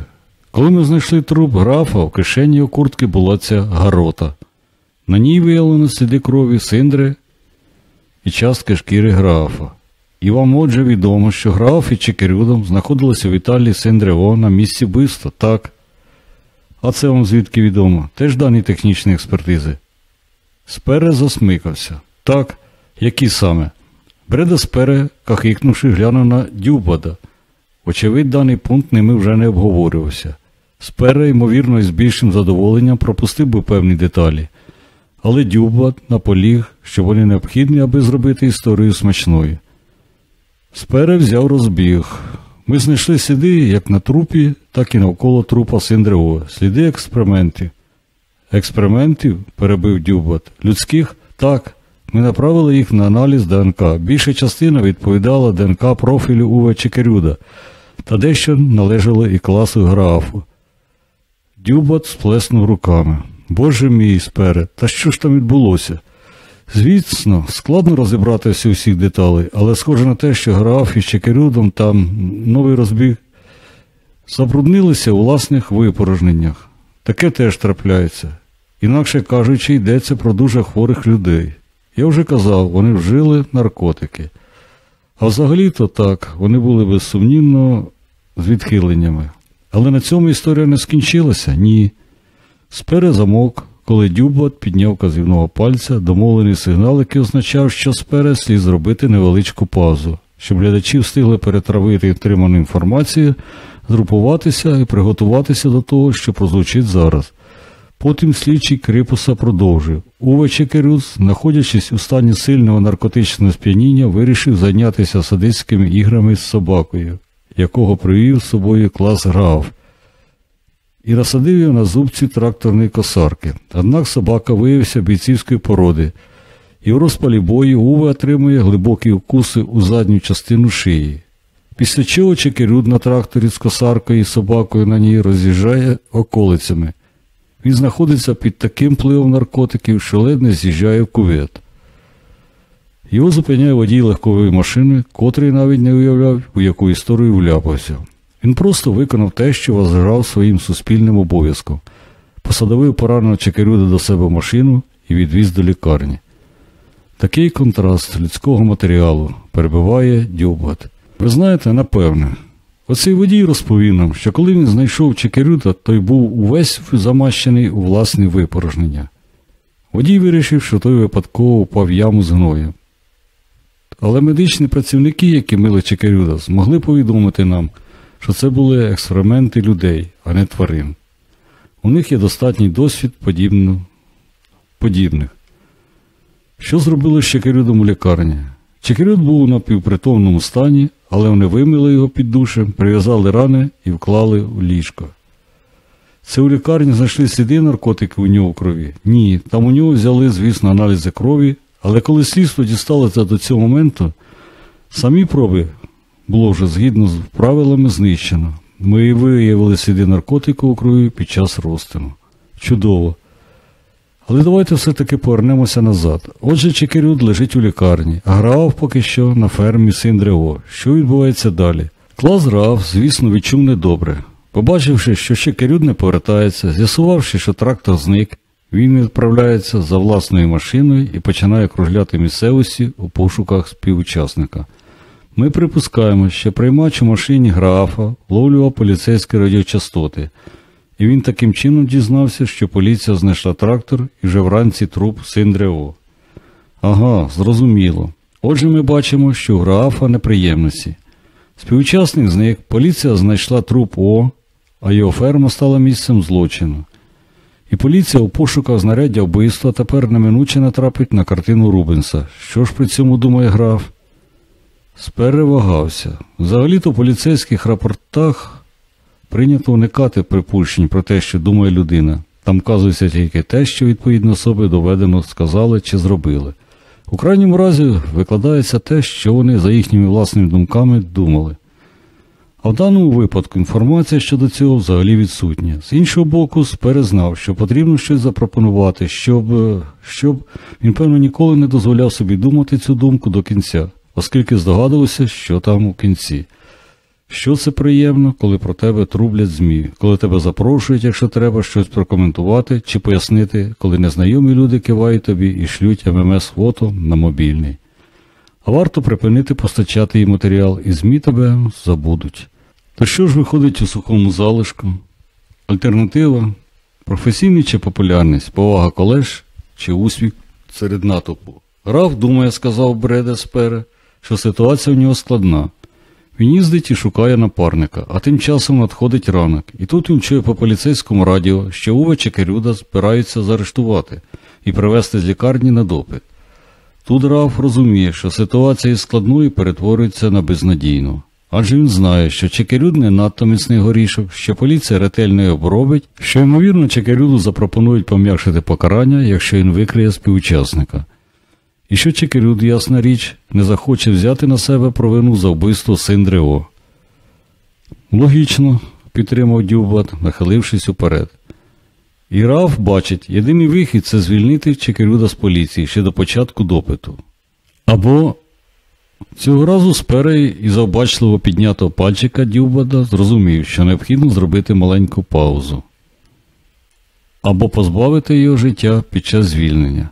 Коли ми знайшли труп графа, в кишені його куртки була ця гарота. На ній виявлено сліди крові синдри і частки шкіри графа. І вам отже відомо, що граф і Чекерюдом знаходилися в Італії Синдрево на місці вбивства, так? А це вам звідки відомо? Теж дані технічної експертизи. Спере засмикався. Так, які саме? Бреда спере, кахикнувши, глянув на Дюбада. Очевидь, даний пункт ними вже не обговорювався. Спере, ймовірно, із більшим задоволенням пропустив би певні деталі. Але Дюбад наполіг, що вони необхідні, аби зробити історію смачною. Спере взяв розбіг. Ми знайшли сліди як на трупі, так і навколо трупа Синдрео, сліди експериментів. Експериментів? перебив Дюбат. Людських? Так. Ми направили їх на аналіз ДНК. Більша частина відповідала ДНК профілю Уве Чекерюда, та дещо належало і класу графу. Дюбат сплеснув руками. Боже мій сперед, та що ж там відбулося? Звісно, складно розібратися у всіх деталей, але схоже на те, що граф із Чекерюдом там новий розбіг забруднилися у власних випорожненнях. Таке теж трапляється. Інакше кажучи, йдеться про дуже хворих людей. Я вже казав, вони вжили наркотики. А взагалі-то так, вони були безсумнівно з відхиленнями. Але на цьому історія не скінчилася? Ні. Спере замок, коли Дюбат підняв казівного пальця, домовлений сигнал, який означав, що спере слід зробити невеличку паузу, щоб глядачі встигли перетравити отриману інформацію, згрупуватися і приготуватися до того, що прозвучить зараз. Потім слідчий Крипуса продовжив. Уве Чекерюс, знаходячись у стані сильного наркотичного сп'яніння, вирішив зайнятися садистськими іграми з собакою, якого привів з собою клас грав, і насадив його на зубці тракторної косарки. Однак собака виявився бійцівської породи, і в розпалі бою Уве отримує глибокі укуси у задню частину шиї. Після чого Чекерюд на тракторі з косаркою і собакою на ній роз'їжджає околицями. Він знаходиться під таким впливом наркотиків, що ледь з'їжджає в кувет. Його зупиняє водій легкової машини, котрий навіть не уявляв, у яку історію вляпався. Він просто виконав те, що вважав своїм суспільним обов'язком. Посадовив пораненого Чекерюда до себе машину і відвіз до лікарні. Такий контраст людського матеріалу перебиває Дюбгат. Ви знаєте, напевне, Оцей водій розповів нам, що коли він знайшов Чекерюта, той був увесь замащений у власне випорожнення. Водій вирішив, що той випадково упав яму з гною. Але медичні працівники, які мили Чекерюта, змогли повідомити нам, що це були експерименти людей, а не тварин. У них є достатній досвід подібно, подібних. Що зробили з Чекерюдом у лікарні? Чекерют був у напівпритомному стані, але вони вимили його під душем, прив'язали рани і вклали у ліжко. Це у лікарні знайшли сліди наркотики у нього в крові? Ні, там у нього взяли, звісно, аналізи крові, але коли слідство дісталося до цього моменту, самі проби було вже згідно з правилами знищено. Ми виявили сліди наркотику у крові під час розтину. Чудово. Але давайте все-таки повернемося назад. Отже, Чекерюд лежить у лікарні, а грав поки що на фермі Синдрео. Що відбувається далі? Клас грав, звісно, відчув недобре. Побачивши, що Чекерюд не повертається, з'ясувавши, що трактор зник, він відправляється за власною машиною і починає кружляти місцевості у пошуках співучасника. Ми припускаємо, що приймач у машині графа ловлював поліцейські радіочастоти і він таким чином дізнався, що поліція знайшла трактор і вже вранці труп Синдрео. Ага, зрозуміло. Отже, ми бачимо, що у графа неприємності. Співучасник зник, поліція знайшла труп О, а його ферма стала місцем злочину. І поліція у пошуках знаряддя вбивства тепер неминуче натрапить на картину Рубенса. Що ж при цьому думає граф? Сперевагався. Взагалі-то в поліцейських рапортах Прийнято уникати припущень про те, що думає людина. Там вказується тільки те, що відповідні особи доведено сказали чи зробили. У крайньому разі викладається те, що вони за їхніми власними думками думали. А в даному випадку інформація щодо цього взагалі відсутня. З іншого боку, сперезнав, що потрібно щось запропонувати, щоб щоб він, певно, ніколи не дозволяв собі думати цю думку до кінця, оскільки здогадувався, що там у кінці. Що це приємно, коли про тебе трублять ЗМІ, коли тебе запрошують, якщо треба щось прокоментувати чи пояснити, коли незнайомі люди кивають тобі і шлють ММС-фото на мобільний. А варто припинити постачати їй матеріал, і ЗМІ тебе забудуть. То що ж виходить у сухому залишку? Альтернатива професійний чи популярність, повага колеж чи успіх серед натовпу. Граф думає, сказав Бреде Спере, що ситуація в нього складна. Він їздить і шукає напарника, а тим часом надходить ранок, і тут він чує по поліцейському радіо, що Ува Чекерюда збираються заарештувати і привезти з лікарні на допит. Тут Раф розуміє, що ситуація із складною перетворюється на безнадійну. Адже він знає, що Чекерюд не надто міцний горішок, що поліція ретельно його обробить, що, ймовірно, Чекерюду запропонують пом'якшити покарання, якщо він викриє співучасника. І що Чекерюд, ясна річ, не захоче взяти на себе провину за вбивство Синдри О. Логічно, підтримав Дюбат, нахилившись уперед. І Раф бачить, єдиний вихід це звільнити Чекерюда з поліції ще до початку допиту. Або цього разу спереї і завбачливо піднятого пальчика Дюбада зрозумів, що необхідно зробити маленьку паузу. Або позбавити його життя під час звільнення.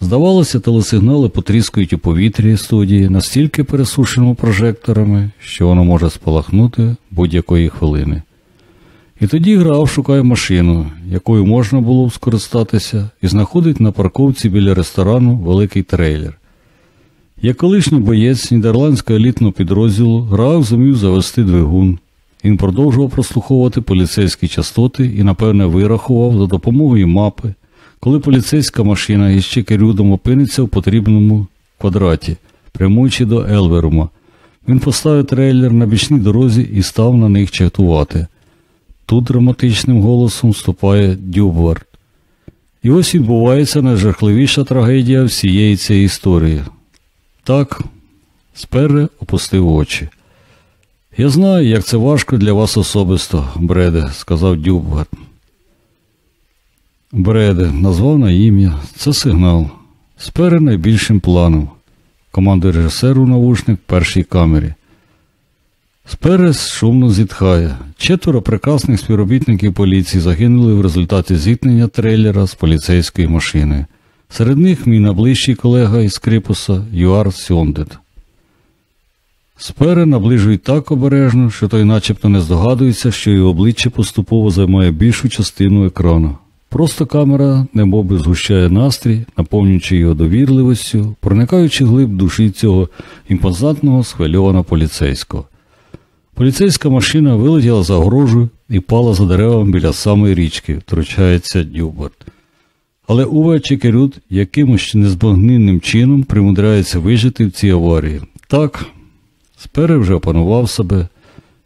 Здавалося, телесигнали потріскують у повітрі студії настільки пересушеними прожекторами, що воно може спалахнути будь-якої хвилини. І тоді грав шукає машину, якою можна було скористатися, і знаходить на парковці біля ресторану великий трейлер. Як колишній боєць нідерландського елітного підрозділу, грав зумів завести двигун. Він продовжував прослуховувати поліцейські частоти і, напевне, вирахував за допомогою мапи, коли поліцейська машина із чекерюдом опиниться в потрібному квадраті, прямуючи до Елверума. Він поставив трейлер на бічній дорозі і став на них чатувати. Тут драматичним голосом вступає Дюбвард. І ось відбувається найжахливіша трагедія всієї цієї історії. Так, спере опустив очі. Я знаю, як це важко для вас особисто, Бреде, сказав Дюбвард. Бреде, назвав на ім'я, це сигнал. Спере найбільшим планом. Командує режисер у навушник першій камері. Сперес шумно зітхає. Четверо прекрасних співробітників поліції загинули в результаті зіткнення трейлера з поліцейською машиною. Серед них мій найближчий колега із Крипуса Юар Сьондет. Спере наближують так обережно, що той начебто не здогадується, що його обличчя поступово займає більшу частину екрану. Просто камера немоби згущає настрій, наповнюючи його довірливістю, проникаючи глиб душі цього імпозантного схвильованого поліцейського. Поліцейська машина вилетіла за огорожу і пала за деревами біля самої річки, втручається Дюберт. Але Уве Чекерют якимось незбагненним чином примудряється вижити в цій аварії. Так, спере вже опанував себе,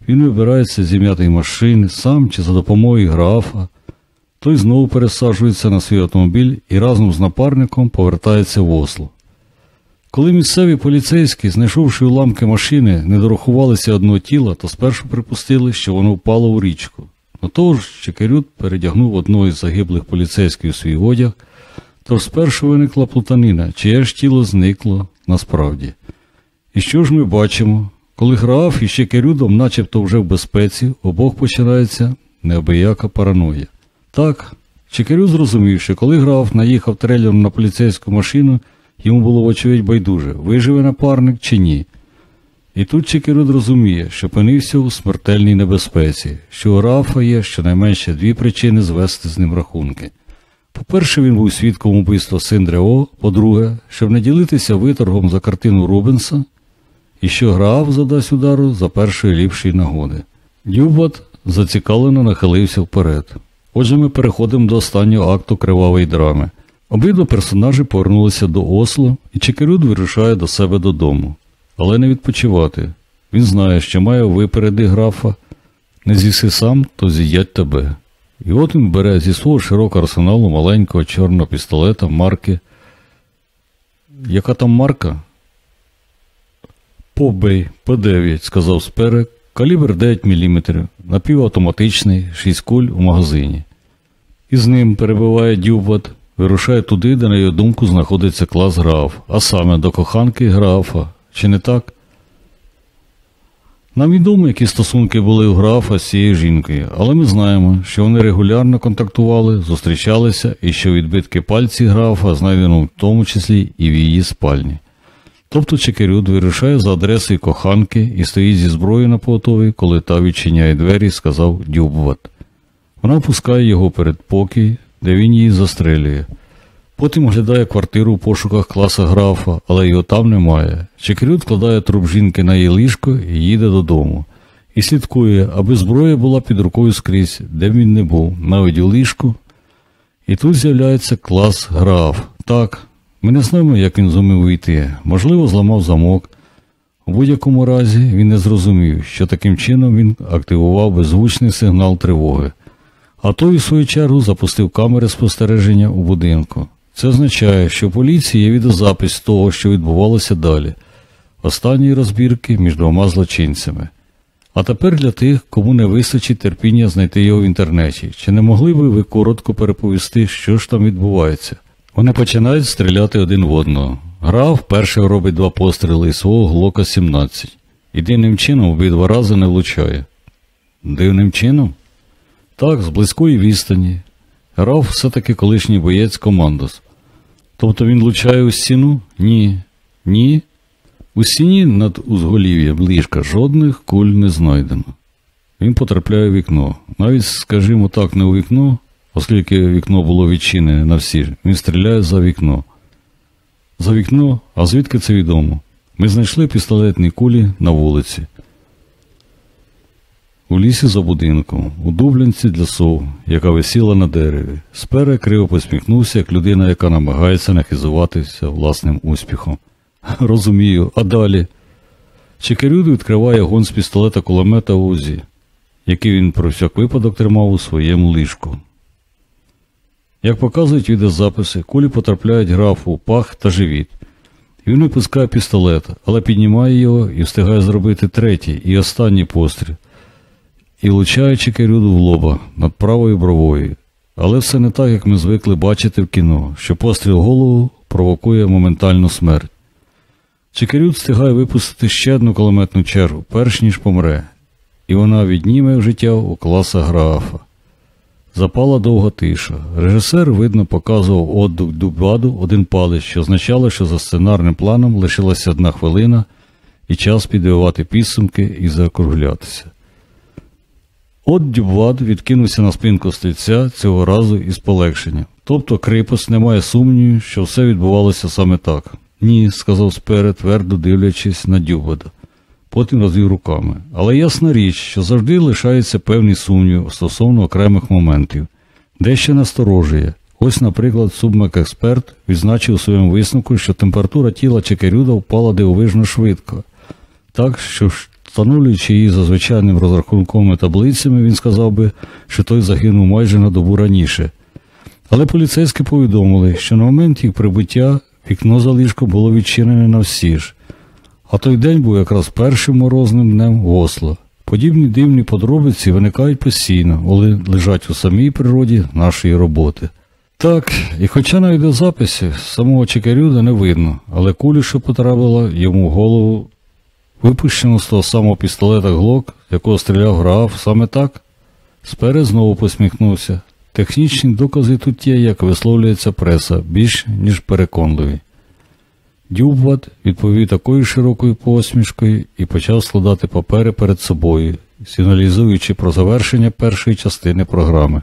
він вибирається з ім'ятої машини, сам чи за допомогою графа. Той знову пересаджується на свій автомобіль і разом з напарником повертається в Осло. Коли місцеві поліцейські, знайшовши уламки машини, не дорахувалися одного тіла, то спершу припустили, що воно впало у річку. До того ж, Чекерют передягнув одного із загиблих поліцейських у свій одяг, тож спершу виникла плутанина, чиє ж тіло зникло насправді. І що ж ми бачимо? Коли граф із Чекерюдом начебто вже в безпеці, обох починається неабияка параноя. Так, Чекерют зрозумів, що коли граф наїхав трейлером на поліцейську машину, йому було, вочевидь, байдуже, виживе напарник чи ні. І тут Чекерут розуміє, що опинився у смертельній небезпеці, що у Рафа є щонайменше дві причини звести з ним рахунки. По-перше, він був свідком убивства Синдре О, по-друге, щоб не ділитися виторгом за картину Рубенса, і що грав задасть удару за першої ліпшої нагоди. Дюбат зацікавлено нахилився вперед. Отже, ми переходимо до останнього акту кривавої драми. Обидва персонажі повернулися до Осло, і Чекерют вирушає до себе додому. Але не відпочивати. Він знає, що має випереди графа. Не з'їси сам, то з'їдять тебе. І от він бере зі свого широкого арсеналу маленького чорного пістолета марки. Яка там марка? Побей П9, сказав сперек, калібр 9 мм, напівавтоматичний, 6 куль у магазині. І з ним перебиває Дюбат, вирушає туди, де, на його думку, знаходиться клас граф, а саме до коханки графа. Чи не так? Нам відомо, які стосунки були у графа з цією жінкою, але ми знаємо, що вони регулярно контактували, зустрічалися і що відбитки пальців графа знайдено в тому числі і в її спальні. Тобто Чекерюд вирушає за адресою коханки і стоїть зі зброєю на поготові, коли та відчиняє двері, сказав Дюбват. Вона пускає його перед покій, де він її застрелює. Потім оглядає квартиру у пошуках класа графа, але його там немає. Чекерют кладає труп жінки на її ліжко і їде додому. І слідкує, аби зброя була під рукою скрізь, де б він не був, навіть у ліжку. І тут з'являється клас граф. Так, ми не знаємо, як він зумів вийти. Можливо, зламав замок. У будь-якому разі він не зрозумів, що таким чином він активував беззвучний сигнал тривоги. А той, у свою чергу, запустив камери спостереження у будинку. Це означає, що у поліції є відеозапис того, що відбувалося далі, останньої розбірки між двома злочинцями. А тепер для тих, кому не вистачить терпіння знайти його в інтернеті, чи не могли би ви коротко переповісти, що ж там відбувається? Вони починають стріляти один в одного. Граф перший робить два постріли із свого глока 17 і дивним чином обидва рази не влучає. Дивним чином? Так, з близької відстані. Граф все-таки колишній боєць командос. Тобто він влучає у стіну? Ні. Ні. У стіні над узголів'ям ліжка жодних куль не знайдено. Він потрапляє в вікно. Навіть, скажімо так, не у вікно, оскільки вікно було відчинене на всі, він стріляє за вікно. За вікно, а звідки це відомо? Ми знайшли пістолетні кулі на вулиці. У лісі за будинком, у дублянці для сов, яка висіла на дереві. Спере криво посміхнувся, як людина, яка намагається нахизуватися власним успіхом. (laughs) Розумію, а далі. Чекарюд відкриває гон з пістолета кулемета Узі, який він про всяк випадок тримав у своєму ліжку. Як показують відеозаписи, кулі потрапляють графу пах та живіт. Він випускає пістолет, але піднімає його і встигає зробити третій і останній постріл і влучає Чекарюду в лоба над правою бровою. Але все не так, як ми звикли бачити в кіно, що постріл в голову провокує моментальну смерть. Чекарюд встигає випустити ще одну кулеметну чергу, перш ніж помре, і вона відніме життя у класа графа. Запала довга тиша. Режисер, видно, показував отдух Дубаду один палець, що означало, що за сценарним планом лишилася одна хвилина і час підвивати підсумки і закруглятися. От Дюбвад відкинувся на спинку стільця цього разу із полегшенням. Тобто Крипос не має сумнівів, що все відбувалося саме так. Ні, сказав сперед, твердо дивлячись на Дюбвада. Потім розвів руками. Але ясна річ, що завжди лишається певний сумнів стосовно окремих моментів. Дещо насторожує. Ось, наприклад, субмек-експерт відзначив у своєму висновку, що температура тіла Чекарюда впала дивовижно швидко. Так, що Встановлюючи її за звичайним розрахунковими таблицями, він сказав би, що той загинув майже на добу раніше. Але поліцейські повідомили, що на момент їх прибуття вікно за ліжко було відчинене на всі ж, а той день був якраз першим морозним днем в Осло. Подібні дивні подробиці виникають постійно, коли лежать у самій природі нашої роботи. Так, і хоча на відеозаписі самого Чекарюда не видно, але кулі, що потрапила йому в голову, Випущено з того самого пістолета глок, якого стріляв граф, саме так? Сперед знову посміхнувся. Технічні докази тут є, як висловлюється преса, більш ніж переконливі. Дюбват відповів такою широкою посмішкою і почав складати папери перед собою, сигналізуючи про завершення першої частини програми.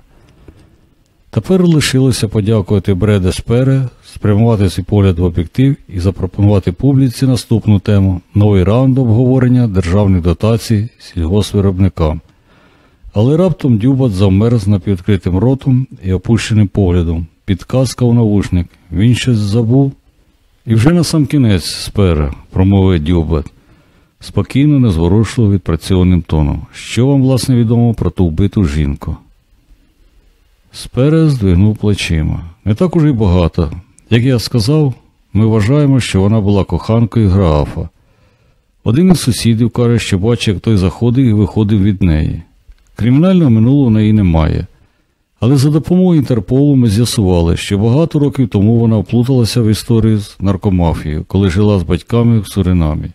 Тепер лишилося подякувати Бреде Спере, спрямувати свій погляд в об'єктив і запропонувати публіці наступну тему новий раунд обговорення державних дотацій сільгосвиробникам. Але раптом Дюбат завмер з напіввідкритим ротом і опущеним поглядом. Підказка у навушник. Він щось забув. І вже на сам кінець спера, промовив Дюбат, спокійно, незворушливо відпрацьованим тоном. Що вам, власне, відомо про ту вбиту жінку? Сперес здвигнув плечима. Не так уже й багато. Як я сказав, ми вважаємо, що вона була коханкою графа. Один із сусідів каже, що бачив, як той заходив і виходив від неї. Кримінального минулого неї немає. Але за допомогою Інтерполу ми з'ясували, що багато років тому вона вплуталася в історію з наркомафією, коли жила з батьками в Суринамі.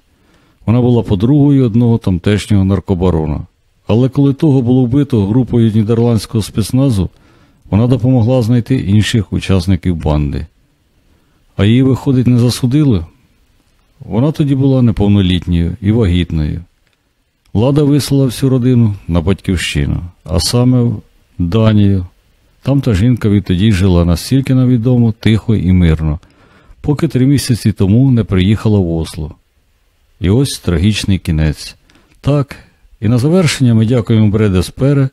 Вона була подругою одного тамтешнього наркобарона. Але коли того було вбито групою нідерландського спецназу, вона допомогла знайти інших учасників банди. А її, виходить, не засудили? Вона тоді була неповнолітньою і вагітною. Лада вислала всю родину на батьківщину, а саме в Данію. Там та жінка відтоді жила настільки невідомо, тихо і мирно, поки три місяці тому не приїхала в Осло. І ось трагічний кінець. Так, і на завершення ми дякуємо Бреде Спере.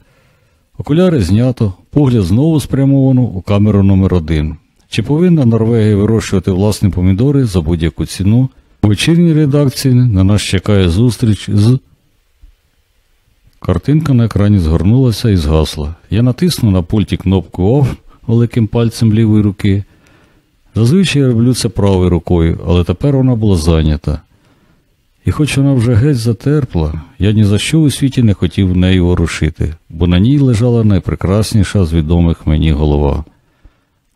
Окуляри знято, погляд знову спрямовано у камеру номер 1 Чи повинна Норвегія вирощувати власні помідори за будь-яку ціну? У вечірній редакції на нас чекає зустріч з. Картинка на екрані згорнулася і згасла. Я натиснув на пульті кнопку OFF великим пальцем лівої руки. Зазвичай я роблю це правою рукою, але тепер вона була зайнята. І хоч вона вже геть затерпла, я ні за що у світі не хотів нею ворушити, бо на ній лежала найпрекрасніша з відомих мені голова.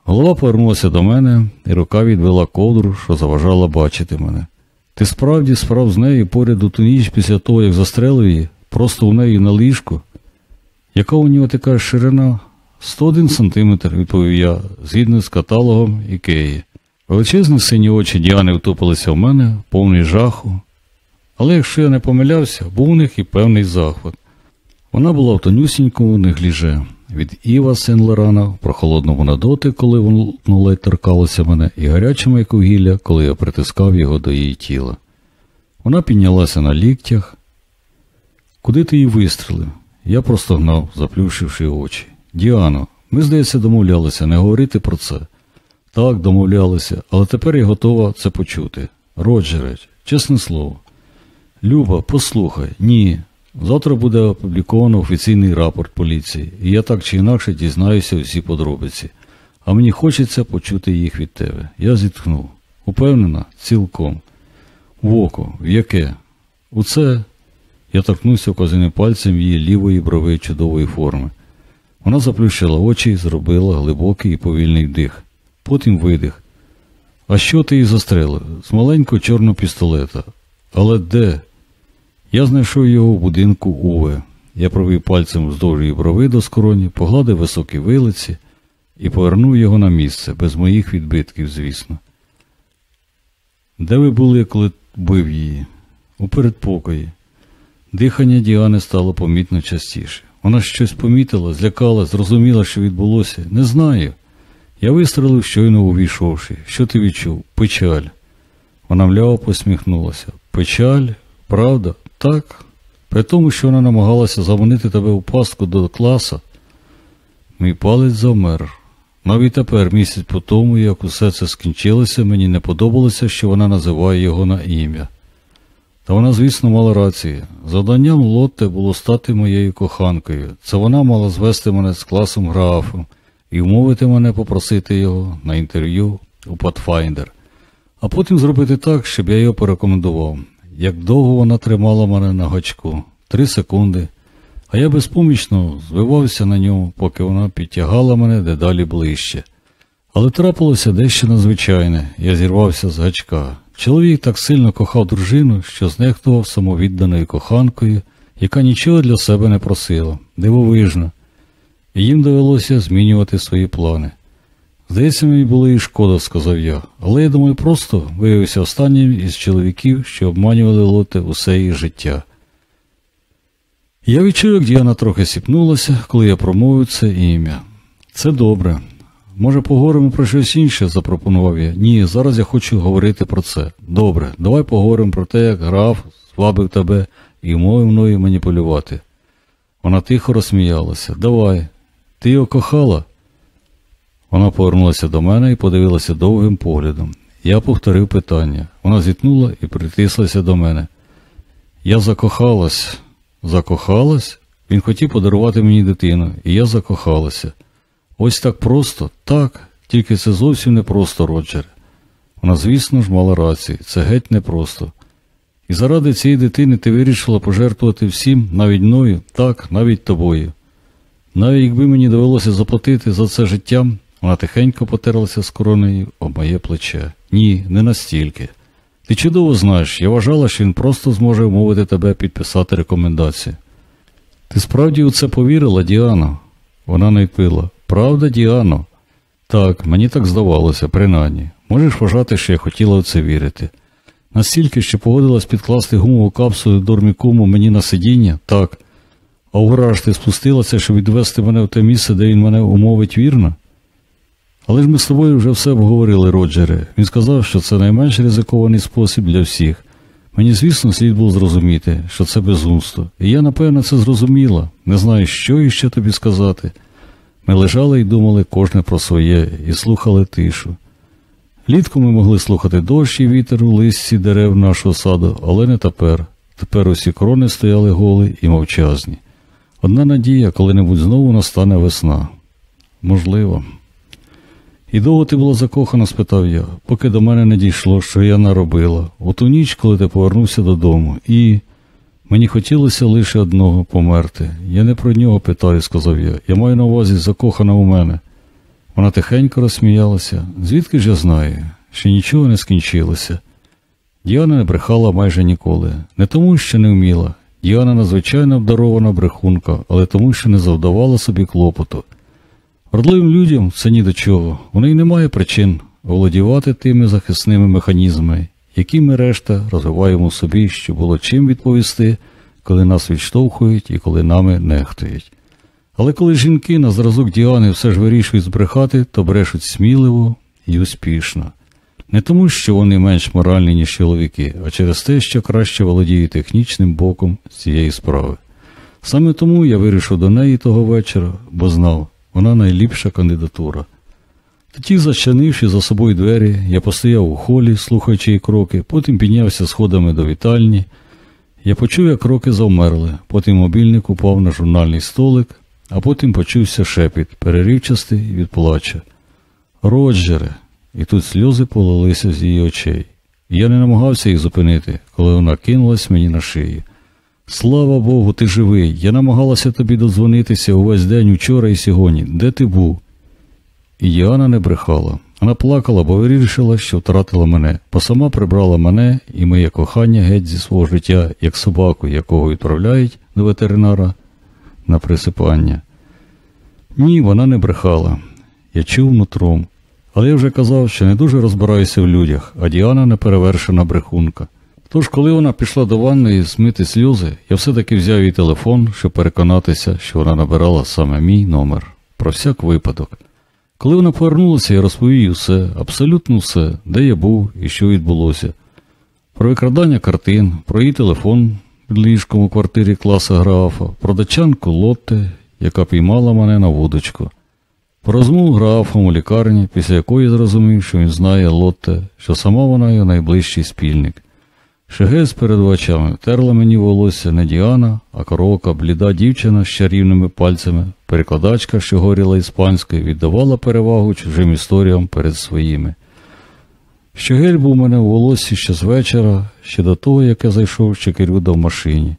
Голова повернулася до мене, і рука відвела ковдру, що заважала бачити мене. Ти справді справ з нею поряд у ту ніч після того, як застрелив її, просто у неї на ліжку? Яка у нього така ширина? 101 сантиметр, відповів я, згідно з каталогом Ікеї. Величезні сині очі Діани втопилися в мене, повний жаху. Але якщо я не помилявся, був у них і певний захват. Вона була в тонюсінькому негліже від Іва Сен-Лорана прохолодному на доти, коли воно ледь торкалося мене, і гарячому, як вугілля, коли я притискав його до її тіла. Вона піднялася на ліктях. Куди ти її вистрелив? Я простогнав, заплющивши очі. Діано, ми, здається, домовлялися не говорити про це. Так, домовлялися, але тепер я готова це почути. Роджере, чесне слово. Люба, послухай, ні. Завтра буде опубліковано офіційний рапорт поліції, і я так чи інакше дізнаюся усі подробиці. А мені хочеться почути їх від тебе. Я зітхнув. Упевнена, цілком. В око, в яке? У це я торкнувся вказаним пальцем її лівої брови чудової форми. Вона заплющила очі і зробила глибокий і повільний вдих. Потім видих. А що ти її застрелив? З маленького чорного пістолета. Але де? Я знайшов його в будинку Уве. Я провів пальцем вздовж її брови до скроні, погладив високі вилиці і повернув його на місце, без моїх відбитків, звісно. Де ви були, коли бив її? У передпокої. Дихання Діани стало помітно частіше. Вона щось помітила, злякала, зрозуміла, що відбулося. Не знаю. Я вистрелив, щойно увійшовши. Що ти відчув? Печаль. Вона мляво посміхнулася. Печаль? Правда? Так. При тому, що вона намагалася заманити тебе у пастку до класа. Мій палець завмер. Навіть тепер, місяць по тому, як усе це скінчилося, мені не подобалося, що вона називає його на ім'я. Та вона, звісно, мала рацію. Завданням Лотте було стати моєю коханкою. Це вона мала звести мене з класом графом і вмовити мене попросити його на інтерв'ю у Pathfinder. А потім зробити так, щоб я його порекомендував. Як довго вона тримала мене на гачку? Три секунди. А я безпомічно звивався на ньому, поки вона підтягала мене дедалі ближче. Але трапилося дещо надзвичайне, я зірвався з гачка. Чоловік так сильно кохав дружину, що знехтував самовідданою коханкою, яка нічого для себе не просила, дивовижно, і їм довелося змінювати свої плани. Здається, мені було і шкода, сказав я, але я думаю, просто виявився останнім із чоловіків, що обманювали лоте усе її життя. Я відчув, як Діана трохи сіпнулася, коли я промовив це ім'я. Це добре. Може, поговоримо про щось інше, запропонував я. Ні, зараз я хочу говорити про це. Добре, давай поговоримо про те, як граф звабив тебе і мовив мною маніпулювати. Вона тихо розсміялася. Давай. Ти його кохала? Вона повернулася до мене і подивилася довгим поглядом. Я повторив питання. Вона зітнула і притислася до мене. Я закохалась. Закохалась? Він хотів подарувати мені дитину, і я закохалася. Ось так просто, так, тільки це зовсім не просто, Роджер. Вона, звісно ж, мала рацію, це геть непросто. І заради цієї дитини ти вирішила пожертвувати всім, навіть мною, так, навіть тобою. Навіть якби мені довелося заплатити за це життям, вона тихенько потерлася з коронею об моє плече. Ні, не настільки. Ти чудово знаєш, я вважала, що він просто зможе вмовити тебе підписати рекомендації. Ти справді у це повірила, Діано? Вона не відповіла. Правда, Діано? Так, мені так здавалося, принаймні. Можеш вважати, що я хотіла в це вірити. Настільки, що погодилась підкласти гумову капсулу дормікуму мені на сидіння, так. А в гараж ти спустилася, щоб відвести мене в те місце, де він мене умовить вірно? Але ж ми з тобою вже все обговорили, Роджере. Він сказав, що це найменш ризикований спосіб для всіх. Мені, звісно, слід було зрозуміти, що це безумство. І я, напевно, це зрозуміла. Не знаю, що іще тобі сказати. Ми лежали і думали кожне про своє, і слухали тишу. Літку ми могли слухати дощ і вітер у листці дерев нашого саду, але не тепер. Тепер усі крони стояли голі і мовчазні. Одна надія, коли-небудь знову настане весна. Можливо. І довго ти була закохана? спитав я, поки до мене не дійшло, що я наробила. У ту ніч, коли ти повернувся додому, і мені хотілося лише одного померти. Я не про нього питаю, сказав я. Я маю на увазі закохана у мене. Вона тихенько розсміялася. Звідки ж я знаю, що нічого не скінчилося. Діана не брехала майже ніколи. Не тому, що не вміла. Діана надзвичайно обдарована брехунка, але тому, що не завдавала собі клопоту. Вродливим людям це ні до чого. У неї немає причин володівати тими захисними механізмами, які ми решта розвиваємо собі, щоб було чим відповісти, коли нас відштовхують і коли нами нехтують. Але коли жінки на зразок Діани все ж вирішують збрехати, то брешуть сміливо і успішно. Не тому, що вони менш моральні, ніж чоловіки, а через те, що краще володіють технічним боком цієї справи. Саме тому я вирішив до неї того вечора, бо знав, вона найліпша кандидатура. Тоді, зачинивши за собою двері, я постояв у холі, слухаючи її кроки, потім піднявся сходами до вітальні. Я почув, як кроки завмерли, потім мобільник упав на журнальний столик, а потім почувся шепіт, перерівчастий від плача. Роджере, і тут сльози полилися з її очей. Я не намагався їх зупинити, коли вона кинулась мені на шиї. Слава Богу, ти живий. Я намагалася тобі додзвонитися увесь день учора і сьогодні. Де ти був? І Діана не брехала. Вона плакала, бо вирішила, що втратила мене, бо сама прибрала мене і моє кохання геть зі свого життя, як собаку, якого відправляють до ветеринара на присипання. Ні, вона не брехала. Я чув нутром. Але я вже казав, що не дуже розбираюся в людях, а Діана неперевершена брехунка. Тож, коли вона пішла до ванної змити сльози, я все-таки взяв її телефон, щоб переконатися, що вона набирала саме мій номер, про всяк випадок. Коли вона повернулася, я розповів їй усе, абсолютно все, де я був і що відбулося. Про викрадання картин, про її телефон під ліжком у квартирі класа графа, про дачанку Лотте, яка піймала мене на вудочку. По розмову графом у лікарні, після якої зрозумів, що він знає Лотте, що сама вона його найближчий спільник. Шегес перед очами терла мені волосся не Діана, а коровка, бліда дівчина з чарівними пальцями, перекладачка, що горіла іспанською, віддавала перевагу чужим історіям перед своїми. Щегель був у мене у волоссі ще з вечора, ще до того, як я зайшов Чекирюда в машині.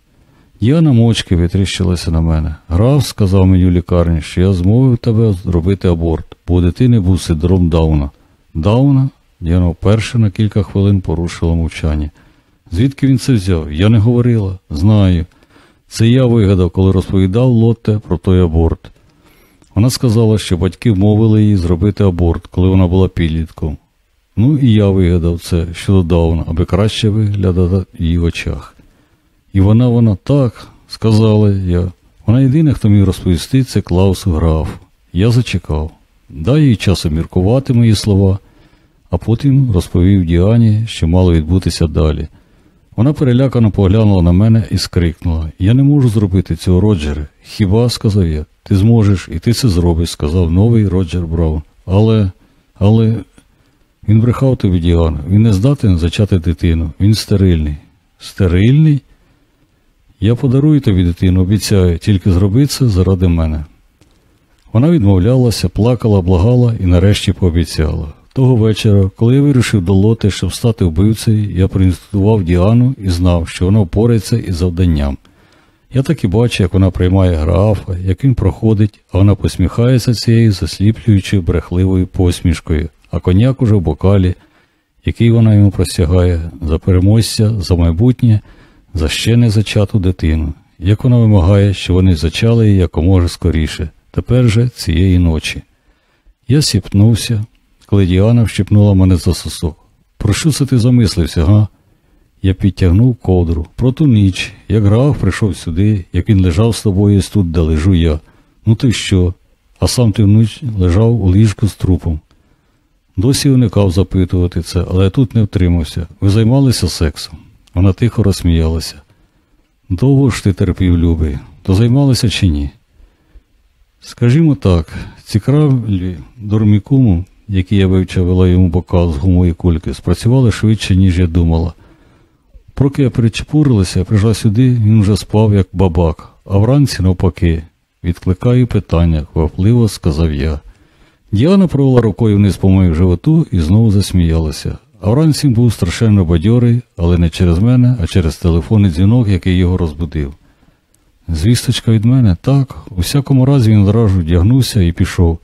Діана мочки витріщилася на мене. Граф сказав мені в лікарні, що я змовив тебе зробити аборт, бо у дитини був синдром Дауна. Дауна? Діана вперше на кілька хвилин порушила мовчання. Звідки він це взяв? Я не говорила. Знаю. Це я вигадав, коли розповідав Лотте про той аборт. Вона сказала, що батьки вмовили її зробити аборт, коли вона була підлітком. Ну і я вигадав це щодо Дауна, аби краще виглядати в її очах. І вона, вона так, сказала я. Вона єдина, хто міг розповісти це Клаусу граф. Я зачекав. Дай їй час обміркувати мої слова, а потім розповів Діані, що мало відбутися далі. Вона перелякано поглянула на мене і скрикнула Я не можу зробити цього, Роджере. Хіба, сказав я, ти зможеш, і ти це зробиш, сказав новий Роджер Браун. Але, але він брехав тобі, Діана, він не здатен зачати дитину, він стерильний. Стерильний? Я подарую тобі дитину, обіцяю, тільки зроби це заради мене. Вона відмовлялася, плакала, благала і нарешті пообіцяла. Того вечора, коли я вирішив до лоти, щоб стати вбивцею, я проінститував Діану і знав, що вона впорається із завданням. Я так і бачу, як вона приймає графа, як він проходить, а вона посміхається цією засліплюючою брехливою посмішкою, а коняк уже в бокалі, який вона йому простягає, за переможця, за майбутнє, за ще не зачату дитину, як вона вимагає, що вони зачали її якомога скоріше, тепер же цієї ночі. Я сіпнувся, коли Діана вщипнула мене за сосок. Про що це ти замислився, га? Я підтягнув ковдру. Про ту ніч, як Граах прийшов сюди, як він лежав з тобою тут, де лежу я. Ну ти що? А сам ти вночі лежав у ліжку з трупом. Досі уникав запитувати це, але тут не втримався. Ви займалися сексом? Вона тихо розсміялася. Довго ж ти терпів, любий, то займалися чи ні? Скажімо так, ці краплі дормікуму, які я вивчавила йому бокал з гумої кульки, спрацювали швидше, ніж я думала. Поки я причепурилася, прийшла сюди, він вже спав, як бабак, а вранці, навпаки, відкликаю питання, квапливо сказав я. Діана провела рукою вниз по моєму животу і знову засміялася. А вранці був страшенно бадьорий, але не через мене, а через телефонний дзвінок, який його розбудив. Звісточка від мене, так, у всякому разі він одразу вдягнувся і пішов.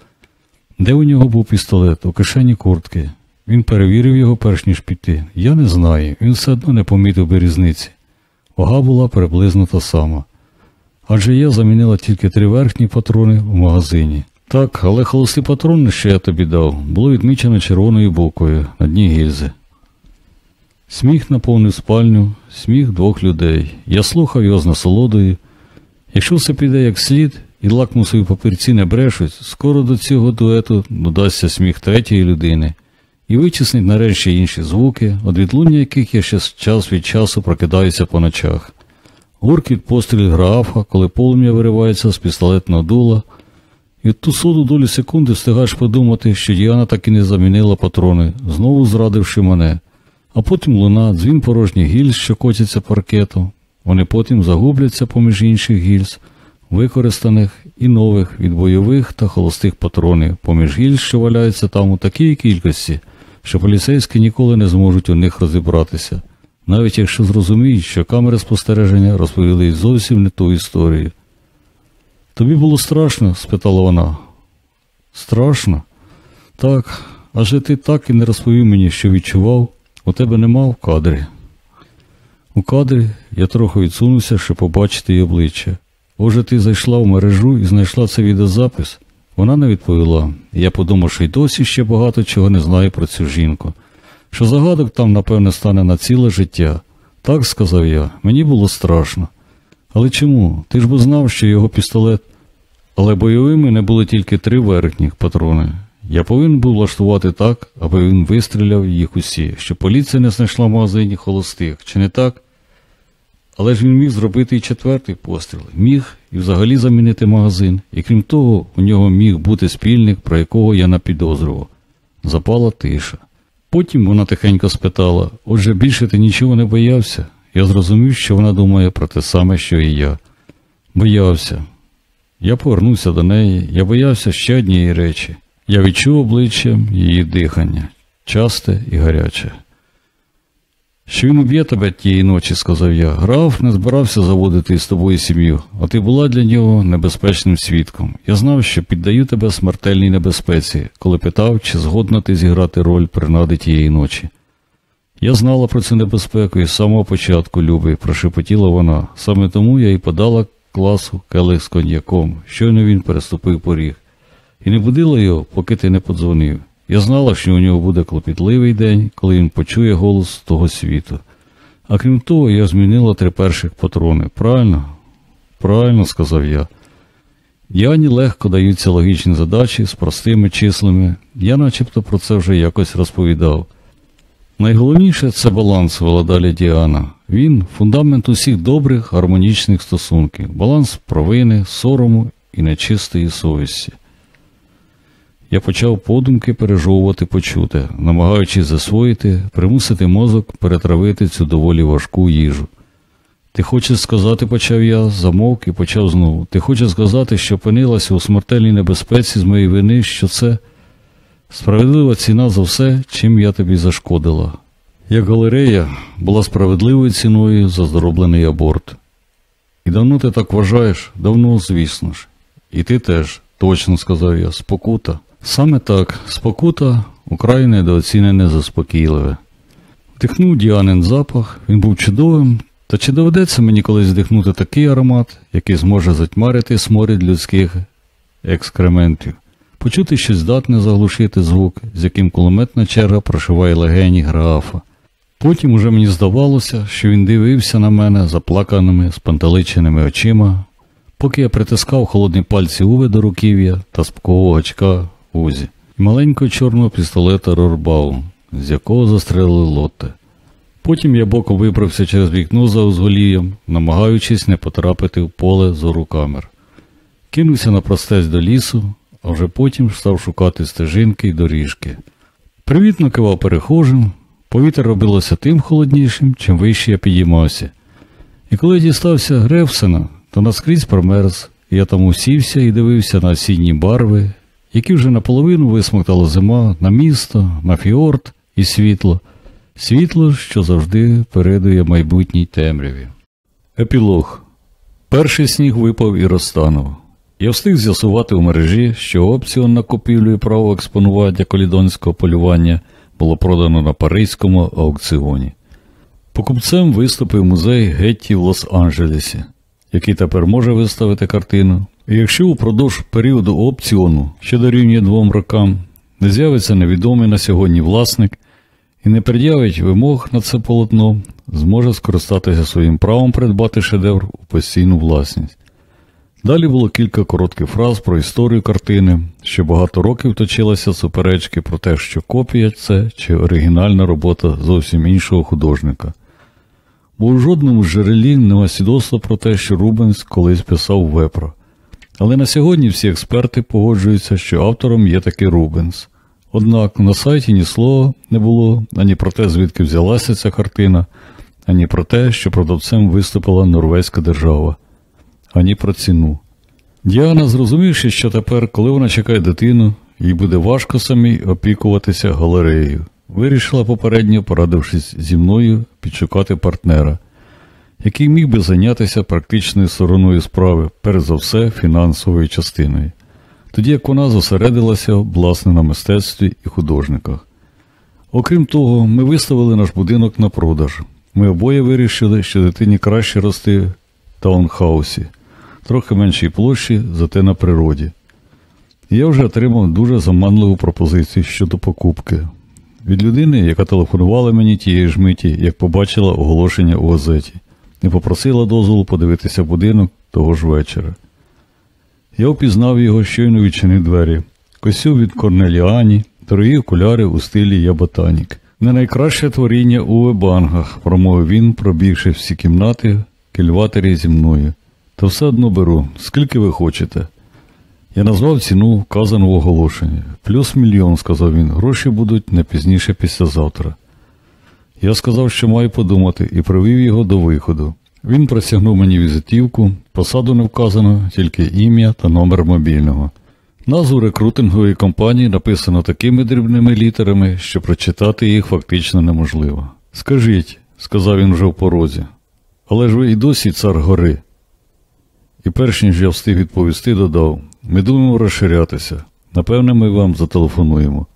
Де у нього був пістолет? У кишені куртки. Він перевірив його, перш ніж піти. Я не знаю, він все одно не помітив би різниці. Вага була приблизно та сама. Адже я замінила тільки три верхні патрони в магазині. Так, але холості патрони, що я тобі дав, було відмічено червоною буквою на дні гільзи. Сміх наповнив спальню, сміх двох людей. Я слухав його з насолодою. Якщо все піде як слід, і лакмусові папірці не брешуть, скоро до цього дуету додасться сміх третьої людини і вичиснить нарешті інші звуки, від відлуння яких я ще час від часу прокидаюся по ночах. Гуркіт постріл графа, коли полум'я виривається з пістолетного дула, і ту суду долю секунди встигаєш подумати, що Діана так і не замінила патрони, знову зрадивши мене. А потім луна, дзвін порожніх гільз, що котяться паркетом. Вони потім загубляться поміж інших гільз, використаних і нових від бойових та холостих патронів, поміж гільз, що валяються там у такій кількості, що поліцейські ніколи не зможуть у них розібратися, навіть якщо зрозуміють, що камери спостереження розповіли зовсім не ту історію. Тобі було страшно? спитала вона. Страшно? Так, адже ти так і не розповів мені, що відчував, у тебе нема в кадрі. У кадрі я трохи відсунувся, щоб побачити її обличчя. Отже, ти зайшла в мережу і знайшла цей відеозапис? Вона не відповіла. Я подумав, що й досі ще багато чого не знаю про цю жінку. Що загадок там, напевне, стане на ціле життя. Так сказав я, мені було страшно. Але чому? Ти ж бо знав, що його пістолет. Але бойовими не були тільки три верхніх патрони. Я повинен був влаштувати так, аби він вистріляв їх усі, щоб поліція не знайшла в магазині холостих, чи не так? Але ж він міг зробити і четвертий постріл, міг і взагалі замінити магазин, і крім того, у нього міг бути спільник, про якого я напідозрював. Запала тиша. Потім вона тихенько спитала отже, більше ти нічого не боявся? Я зрозумів, що вона думає про те саме, що і я. Боявся. Я повернувся до неї, я боявся ще однієї речі. Я відчув обличчям її дихання, часте і гаряче. Що він уб'є тебе тієї ночі, сказав я. Граф не збирався заводити з тобою сім'ю, а ти була для нього небезпечним свідком. Я знав, що піддаю тебе смертельній небезпеці, коли питав, чи згодна ти зіграти роль принади тієї ночі. Я знала про цю небезпеку і з самого початку, любий, прошепотіла вона. Саме тому я й подала класу келих з коньяком, щойно він переступив поріг. І не будила його, поки ти не подзвонив. Я знала, що у нього буде клопітливий день, коли він почує голос того світу. А крім того, я змінила три перших патрони. Правильно? Правильно, сказав я. Діані легко даються логічні задачі з простими числами. Я начебто про це вже якось розповідав. Найголовніше це баланс, вела далі Діана. Він фундамент усіх добрих гармонічних стосунків, баланс провини, сорому і нечистої совісті. Я почав подумки пережовувати почуте, намагаючись засвоїти, примусити мозок перетравити цю доволі важку їжу. Ти хочеш сказати, почав я, замовк і почав знову. Ти хочеш сказати, що опинилася у смертельній небезпеці з моєї вини, що це справедлива ціна за все, чим я тобі зашкодила. Як галерея була справедливою ціною за зроблений аборт. І давно ти так вважаєш? Давно, звісно ж. І ти теж, точно сказав я, спокута. Саме так, спокута украй недооцінене заспокійливе. Вдихнув Діанин запах, він був чудовим, та чи доведеться мені колись вдихнути такий аромат, який зможе затьмарити сморід людських екскрементів, почути щось здатне заглушити звук, з яким кулеметна черга прошиває легені графа. Потім уже мені здавалося, що він дивився на мене заплаканими, спантеличеними очима, поки я притискав холодні пальці Уви до руків'я та спкового очка Узі, і маленького чорного пістолета Рорбау, з якого застрелили лотте. Потім я боком вибрався через вікно за узголієм, намагаючись не потрапити в поле зору камер. Кинувся на простець до лісу, а вже потім став шукати стежинки й доріжки. Привітно кивав перехожим, повітря робилося тим холоднішим, чим вище я підіймався. І коли дістався Гревсена, то наскрізь промерз, і я там усівся і дивився на осінні барви, які вже наполовину висмоктала зима на місто, на фіорд і світло, світло, що завжди передує майбутній темряві. Епілог. Перший сніг випав і розтанув. Я встиг з'ясувати у мережі, що опціон на купівлю і право експонування колідонського полювання було продано на паризькому аукціоні. Покупцем виступив музей Гетті в Лос-Анджелесі, який тепер може виставити картину. Якщо упродовж періоду опціону, що дорівнює двом рокам, не з'явиться невідомий на сьогодні власник і не пред'явить вимог на це полотно, зможе скористатися своїм правом придбати шедевр у постійну власність. Далі було кілька коротких фраз про історію картини, що багато років точилися суперечки про те, що копія це чи оригінальна робота зовсім іншого художника. Бо у жодному джерелі нема свідоцтва про те, що Рубенс колись писав вепра. Але на сьогодні всі експерти погоджуються, що автором є таки Рубенс. Однак на сайті ні слова не було ані про те, звідки взялася ця картина, ані про те, що продавцем виступила норвезька держава, ані про ціну. Діана, зрозумівши, що тепер, коли вона чекає дитину, їй буде важко самій опікуватися галереєю, вирішила попередньо, порадившись зі мною, підшукати партнера, який міг би зайнятися практичною стороною справи, перш за все фінансовою частиною тоді як вона зосередилася власне на мистецтві і художниках. Окрім того, ми виставили наш будинок на продаж. Ми обоє вирішили, що дитині краще рости в таунхаусі, трохи меншій площі, зате на природі. я вже отримав дуже заманливу пропозицію щодо покупки від людини, яка телефонувала мені тієї ж миті, як побачила оголошення у газеті, і попросила дозволу подивитися будинок того ж вечора. Я впізнав його, щойно відчинив двері. Косюв від Корнеліані, дорогі окуляри у стилі Я ботанік. Не найкраще творіння у вебангах, промовив він, пробігши всі кімнати в кільватері зі мною. Та все одно беру, скільки ви хочете. Я назвав ціну вказану в оголошенні. Плюс мільйон, сказав він, гроші будуть не пізніше післязавтра. Я сказав, що маю подумати, і привів його до виходу. Він просягнув мені візитівку, посаду не вказано, тільки ім'я та номер мобільного. Назву рекрутингової компанії написано такими дрібними літерами, що прочитати їх фактично неможливо. Скажіть, сказав він вже в порозі, але ж ви і досі цар гори. І перш ніж я встиг відповісти, додав ми думаємо розширятися. Напевне, ми вам зателефонуємо.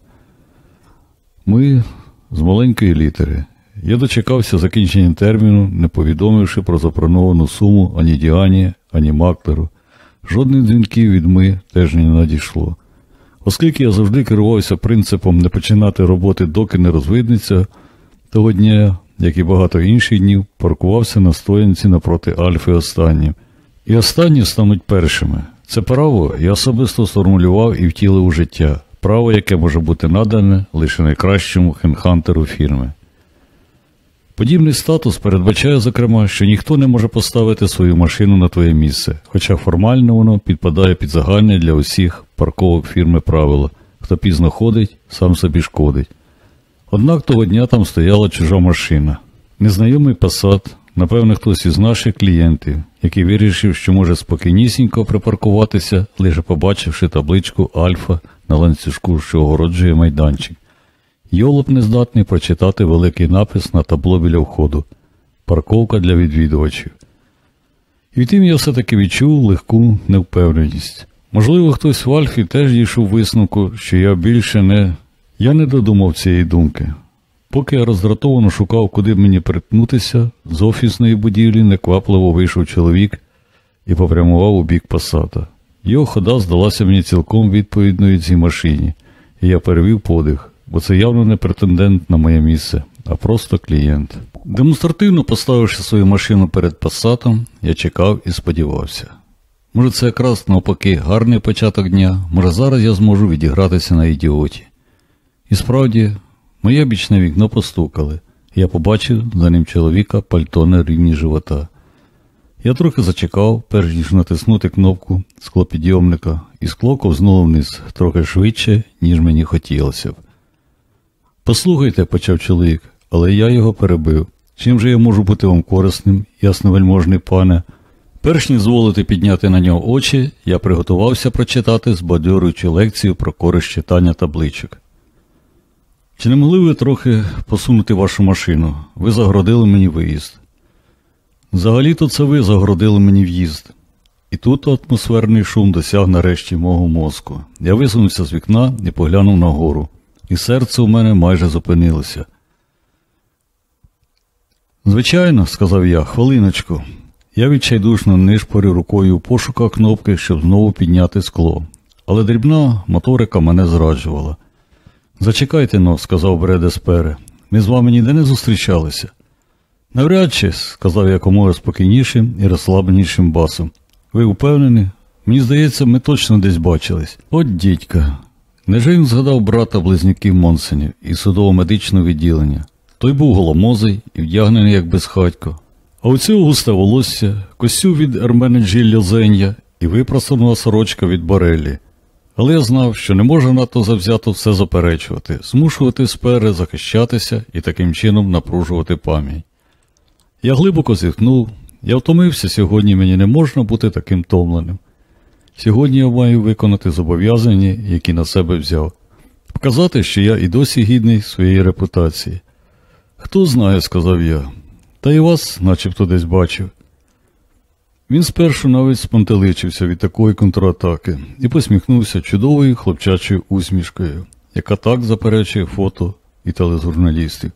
Ми з маленької літери. Я дочекався закінчення терміну, не повідомивши про запроновану суму ані Діані, ані Маклеру. Жодних дзвінків від ми теж не надійшло. Оскільки я завжди керувався принципом не починати роботи, доки не розвиднеться, того дня, як і багато інших днів, паркувався на стоянці напроти Альфи останнім. І останні стануть першими. Це право я особисто сформулював і втілив у життя, право, яке може бути надане лише найкращому хенхантеру фірми. Подібний статус передбачає, зокрема, що ніхто не може поставити свою машину на твоє місце, хоча формально воно підпадає під загальне для усіх парковок фірми правила хто пізно ходить, сам собі шкодить. Однак того дня там стояла чужа машина. Незнайомий посад, напевне, хтось із наших клієнтів, який вирішив, що може спокійнісінько припаркуватися, лише побачивши табличку Альфа на ланцюжку, що огороджує майданчик. Йолоп не здатний прочитати великий напис на табло біля входу парковка для відвідувачів. І втім, я все-таки відчув легку невпевненість. Можливо, хтось в Альфі теж дійшов висновку, що я більше не. Я не додумав цієї думки. Поки я роздратовано шукав, куди мені перетнутися, з офісної будівлі неквапливо вийшов чоловік і попрямував у бік пасата. Його хода здалася мені цілком відповідною цій машині, і я перевів подих, бо це явно не претендент на моє місце, а просто клієнт. Демонстративно поставивши свою машину перед пасатом, я чекав і сподівався. Може, це якраз навпаки гарний початок дня, може зараз я зможу відігратися на ідіоті. І справді, моє бічне вікно постукали, і я побачив за ним чоловіка пальто на рівні живота. Я трохи зачекав, перш ніж натиснути кнопку склопідйомника, і скло ковзнуло вниз трохи швидше, ніж мені хотілося б. Послухайте, почав чоловік, але я його перебив. Чим же я можу бути вам корисним, ясновельможний пане? Перш ніж зволити підняти на нього очі, я приготувався прочитати збадьорюючу лекцію про користь читання табличок. Чи не могли ви трохи посунути вашу машину? Ви загородили мені виїзд. Взагалі-то це ви загородили мені в'їзд. І тут атмосферний шум досяг нарешті мого мозку. Я висунувся з вікна і поглянув нагору, і серце у мене майже зупинилося. Звичайно, сказав я, хвилиночку. Я відчайдушно нишпорив рукою у пошуках кнопки, щоб знову підняти скло. Але дрібна моторика мене зраджувала. Зачекайте но, сказав Бреде Спере. Ми з вами ніде не зустрічалися. Навряд чи, сказав я комора спокійнішим і розслабленішим басом. Ви впевнені? Мені здається, ми точно десь бачились. От дідька. Неже він згадав брата близнюків Монсенів із судово-медичного відділення. Той був голомозий і вдягнений як безхатько. А у цього густе волосся, костюм від Ерменеджілля Зен'я і випросана сорочка від Бореллі. Але я знав, що не можу надто завзято все заперечувати, змушувати спере захищатися і таким чином напружувати пам'ять. Я глибоко зітхнув, я втомився сьогодні, мені не можна бути таким томленим. Сьогодні я маю виконати зобов'язання, які на себе взяв, показати, що я і досі гідний своєї репутації. Хто знає, сказав я, та й вас начебто десь бачив. Він спершу навіть спантеличився від такої контратаки і посміхнувся чудовою хлопчачою усмішкою, яка так заперечує фото і тележурналістів.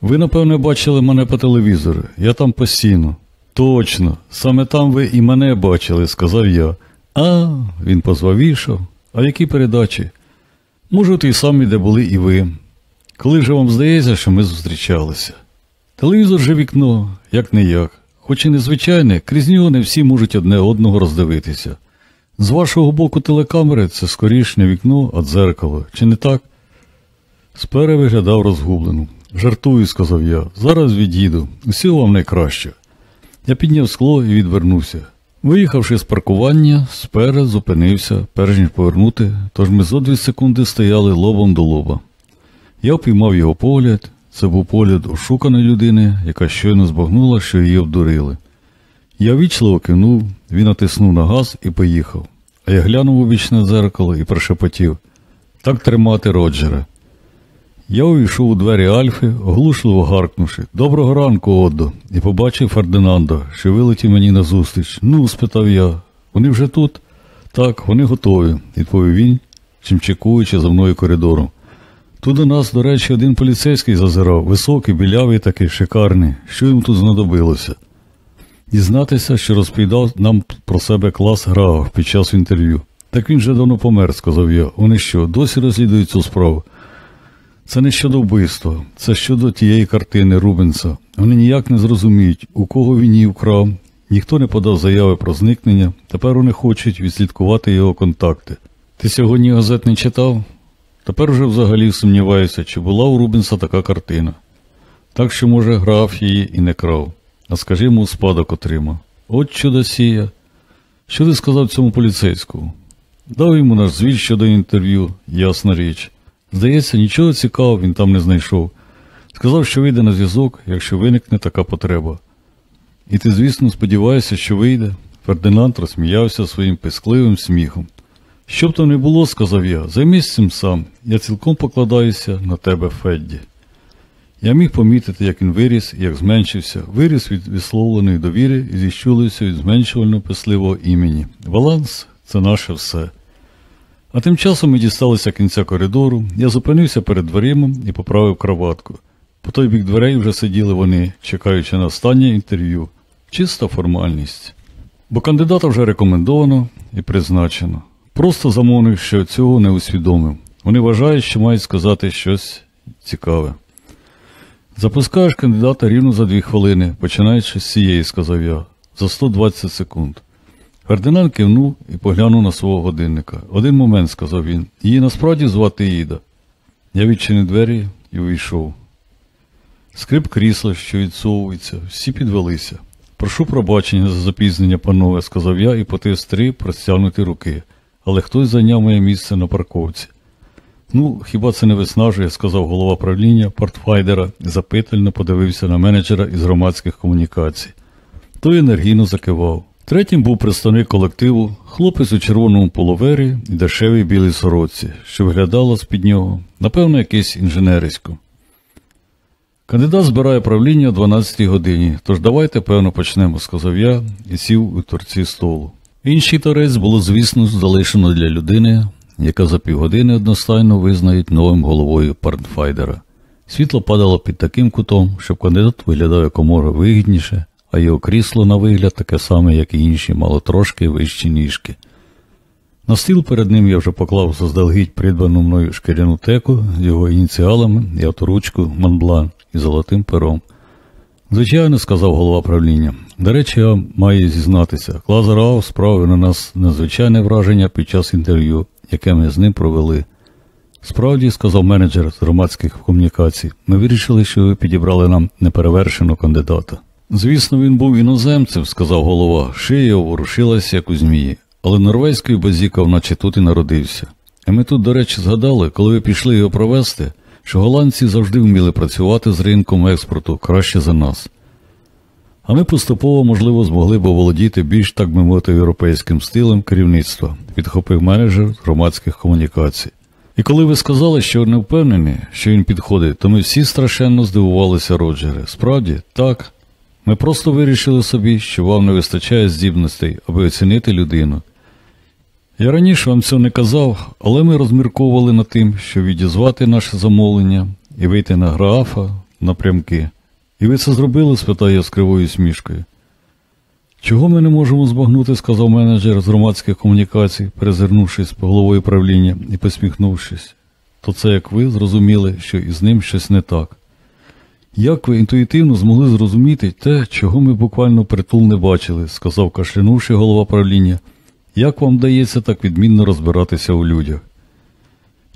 Ви, напевне, бачили мене по телевізору, я там постійно. Точно, саме там ви і мене бачили, сказав я. А, він позвавішав. А які передачі? Може, ті самі, де були і ви. Коли же вам здається, що ми зустрічалися? Телевізор же вікно, як не як. Хоч і незвичайне, крізь нього не всі можуть одне одного роздивитися. З вашого боку телекамери це скоріш не вікно, а дзеркало, чи не так? Спере виглядав розгублено. Жартую, сказав я, зараз від'їду, усього вам найкраще. Я підняв скло і відвернувся. Виїхавши з паркування, сперед зупинився, перш ніж повернути, тож ми зо дві секунди стояли лобом до лоба. Я впіймав його погляд, це був погляд ошуканої людини, яка щойно збагнула, що її обдурили. Я вічливо кинув, він натиснув на газ і поїхав, а я глянув у бічне дзеркало і прошепотів так тримати Роджера. Я увійшов у двері Альфи, оглушливо гаркнувши Доброго ранку, Оддо, і побачив Фердинанда, що вилетів мені назустріч. Ну, спитав я, вони вже тут? Так, вони готові, відповів він, чим чекуючи за мною коридором. Тут до нас, до речі, один поліцейський зазирав, високий, білявий такий, шикарний, що йому тут знадобилося. Дізнатися, що розповідав нам про себе клас Граагов під час інтерв'ю. Так він вже давно помер, сказав я. Вони що, досі розслідують цю справу? Це не щодо вбивства, це щодо тієї картини Рубенса. Вони ніяк не зрозуміють, у кого він її вкрав. Ніхто не подав заяви про зникнення, тепер вони хочуть відслідкувати його контакти. Ти сьогодні газет не читав? Тепер вже взагалі сумніваюся, чи була у Рубенса така картина. Так що, може, граф її і не крав, а скажімо, у спадок отримав. От чудосія. Що ти сказав цьому поліцейському? Дав йому наш звіт щодо інтерв'ю, ясна річ. Здається, нічого цікавого він там не знайшов. Сказав, що вийде на зв'язок, якщо виникне така потреба. І ти, звісно, сподіваєшся, що вийде. Фердинанд розсміявся своїм пискливим сміхом. Що б то не було, сказав я, займись цим сам, я цілком покладаюся на тебе, Федді. Я міг помітити, як він виріс і як зменшився, виріс від висловленої довіри і зіщулився від зменшувально писливого імені. Баланс це наше все. А тим часом ми дісталися кінця коридору, я зупинився перед дверима і поправив кроватку. По той бік дверей вже сиділи вони, чекаючи на останнє інтерв'ю. Чиста формальність. Бо кандидата вже рекомендовано і призначено. Просто замовник, що цього не усвідомив. Вони вважають, що мають сказати щось цікаве. Запускаєш кандидата рівно за дві хвилини, починаючи з цієї, сказав я, за 120 секунд. Фердинанд кивнув і поглянув на свого годинника. Один момент, сказав він. Її насправді звати Іда. Я відчинив двері і увійшов. Скрип крісла, що відсовується, всі підвелися. Прошу пробачення за запізнення, панове, сказав я і потис три простягнуті руки, але хтось зайняв моє місце на парковці. Ну, хіба це не виснажує, сказав голова правління портфайдера і запитально подивився на менеджера із громадських комунікацій. Той енергійно закивав. Третім був представник колективу, хлопець у червоному половері і дешевій білій сороці, що виглядало з-під нього, напевно, якийсь інженерисько. Кандидат збирає правління о 12 годині, тож давайте, певно, почнемо, сказав я і сів у торці столу. Інший торець було, звісно, залишено для людини, яка за півгодини одностайно визнають новим головою партфайдера. Світло падало під таким кутом, щоб кандидат виглядав якомога вигідніше, а його крісло на вигляд таке саме, як і інші, мало трошки вищі ніжки. На стіл перед ним я вже поклав заздалегідь придбану мною шкіряну теку з його ініціалами і авторучку Монблан і золотим пером. Звичайно, сказав голова правління. До речі, я маю зізнатися, Клазер Рау справив на нас надзвичайне враження під час інтерв'ю, яке ми з ним провели. Справді, сказав менеджер з громадських комунікацій, ми вирішили, що ви підібрали нам неперевершеного кандидата. Звісно, він був іноземцем, сказав голова, шия ворушилася, як у змії, але норвезькою базікав, наче тут і народився. І ми тут, до речі, згадали, коли ви пішли його провести, що голландці завжди вміли працювати з ринком експорту краще за нас. А ми поступово, можливо, змогли б оволодіти більш, так би мовити, європейським стилем керівництва, підхопив менеджер громадських комунікацій. І коли ви сказали, що не впевнені, що він підходить, то ми всі страшенно здивувалися, Роджере. Справді, так. Ми просто вирішили собі, що вам не вистачає здібностей, аби оцінити людину. Я раніше вам цього не казав, але ми розмірковували над тим, що відізвати наше замовлення і вийти на графа напрямки. І ви це зробили? спитав я з кривою смішкою. Чого ми не можемо збагнути, сказав менеджер з громадських комунікацій, перезирнувшись по головою правління і посміхнувшись. То це як ви зрозуміли, що із ним щось не так. Як ви інтуїтивно змогли зрозуміти те, чого ми буквально притул не бачили, сказав кашлянувши голова правління. Як вам вдається так відмінно розбиратися у людях?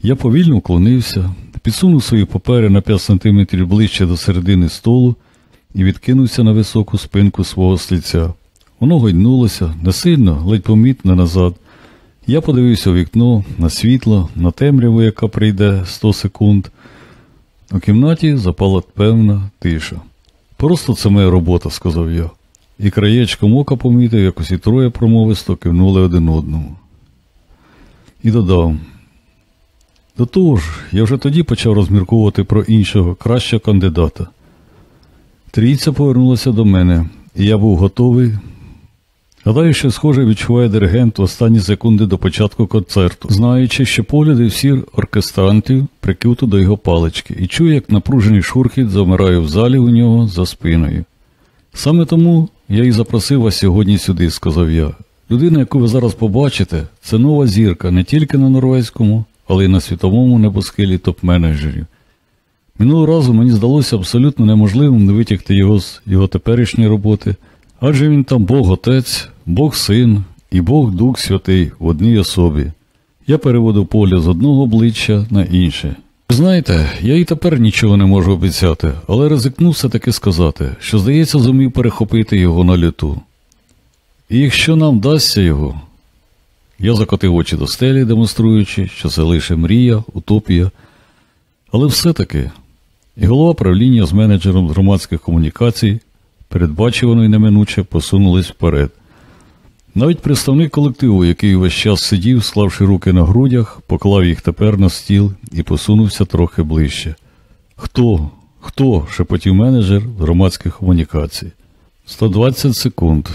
Я повільно вклонився, підсунув свої папери на 5 сантиметрів ближче до середини столу і відкинувся на високу спинку свого слідця. Воно гойднулося, не сильно, ледь помітно назад. Я подивився у вікно, на світло, на темряву, яка прийде 100 секунд. У кімнаті запала певна тиша. Просто це моя робота, сказав я. І краєчком ока помітив, як усі троє промовисто кивнули один одному. І додав. До того ж, я вже тоді почав розмірковувати про іншого, кращого кандидата. Трійця повернулася до мене, і я був готовий. Гадаю, що схоже відчуває диригент в останні секунди до початку концерту, знаючи, що погляди всіх оркестрантів прикуто до його палички, і чує, як напружений шурхіт замирає в залі у нього за спиною. Саме тому я і запросив вас сьогодні сюди, сказав я. Людина, яку ви зараз побачите, це нова зірка не тільки на норвезькому, але й на світовому небосхилі топ-менеджерів. Минулого разу мені здалося абсолютно неможливим не витягти його з його теперішньої роботи, адже він там Бог Отець, Бог Син і Бог Дух Святий в одній особі. Я переводив поля з одного обличчя на інше. Знаєте, я і тепер нічого не можу обіцяти, але ризикну все-таки сказати, що, здається, зумів перехопити його на люту. І якщо нам вдасться його, я закотив очі до стелі, демонструючи, що це лише мрія, утопія, але все-таки і голова правління з менеджером громадських комунікацій передбачувано і неминуче посунулись вперед. Навіть представник колективу, який весь час сидів, склавши руки на грудях, поклав їх тепер на стіл і посунувся трохи ближче. Хто? Хто? шепотів менеджер громадських комунікацій. 120 секунд.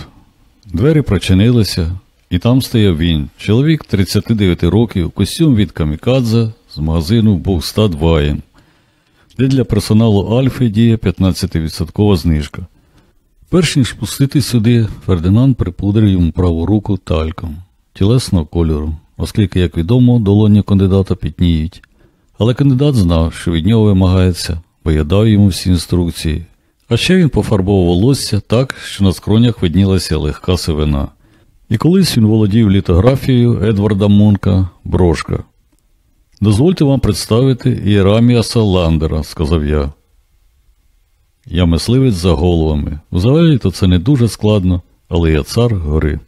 Двері прочинилися, і там стояв він, чоловік 39 років, костюм від камікадзе з магазину Богстад Ваєн. де для персоналу Альфи діє 15% знижка. Перш ніж пустити сюди, Фердинанд припудрив йому праву руку тальком тілесного кольору, оскільки, як відомо, долоні кандидата пітніють. Але кандидат знав, що від нього вимагається, бо я дав йому всі інструкції. А ще він пофарбував волосся так, що на скронях виднілася легка сивина. І колись він володів літографією Едварда Монка Брошка. Дозвольте вам представити Іераміаса Ландера, сказав я. Я мисливець за головами. Взагалі то це не дуже складно, але я цар гори.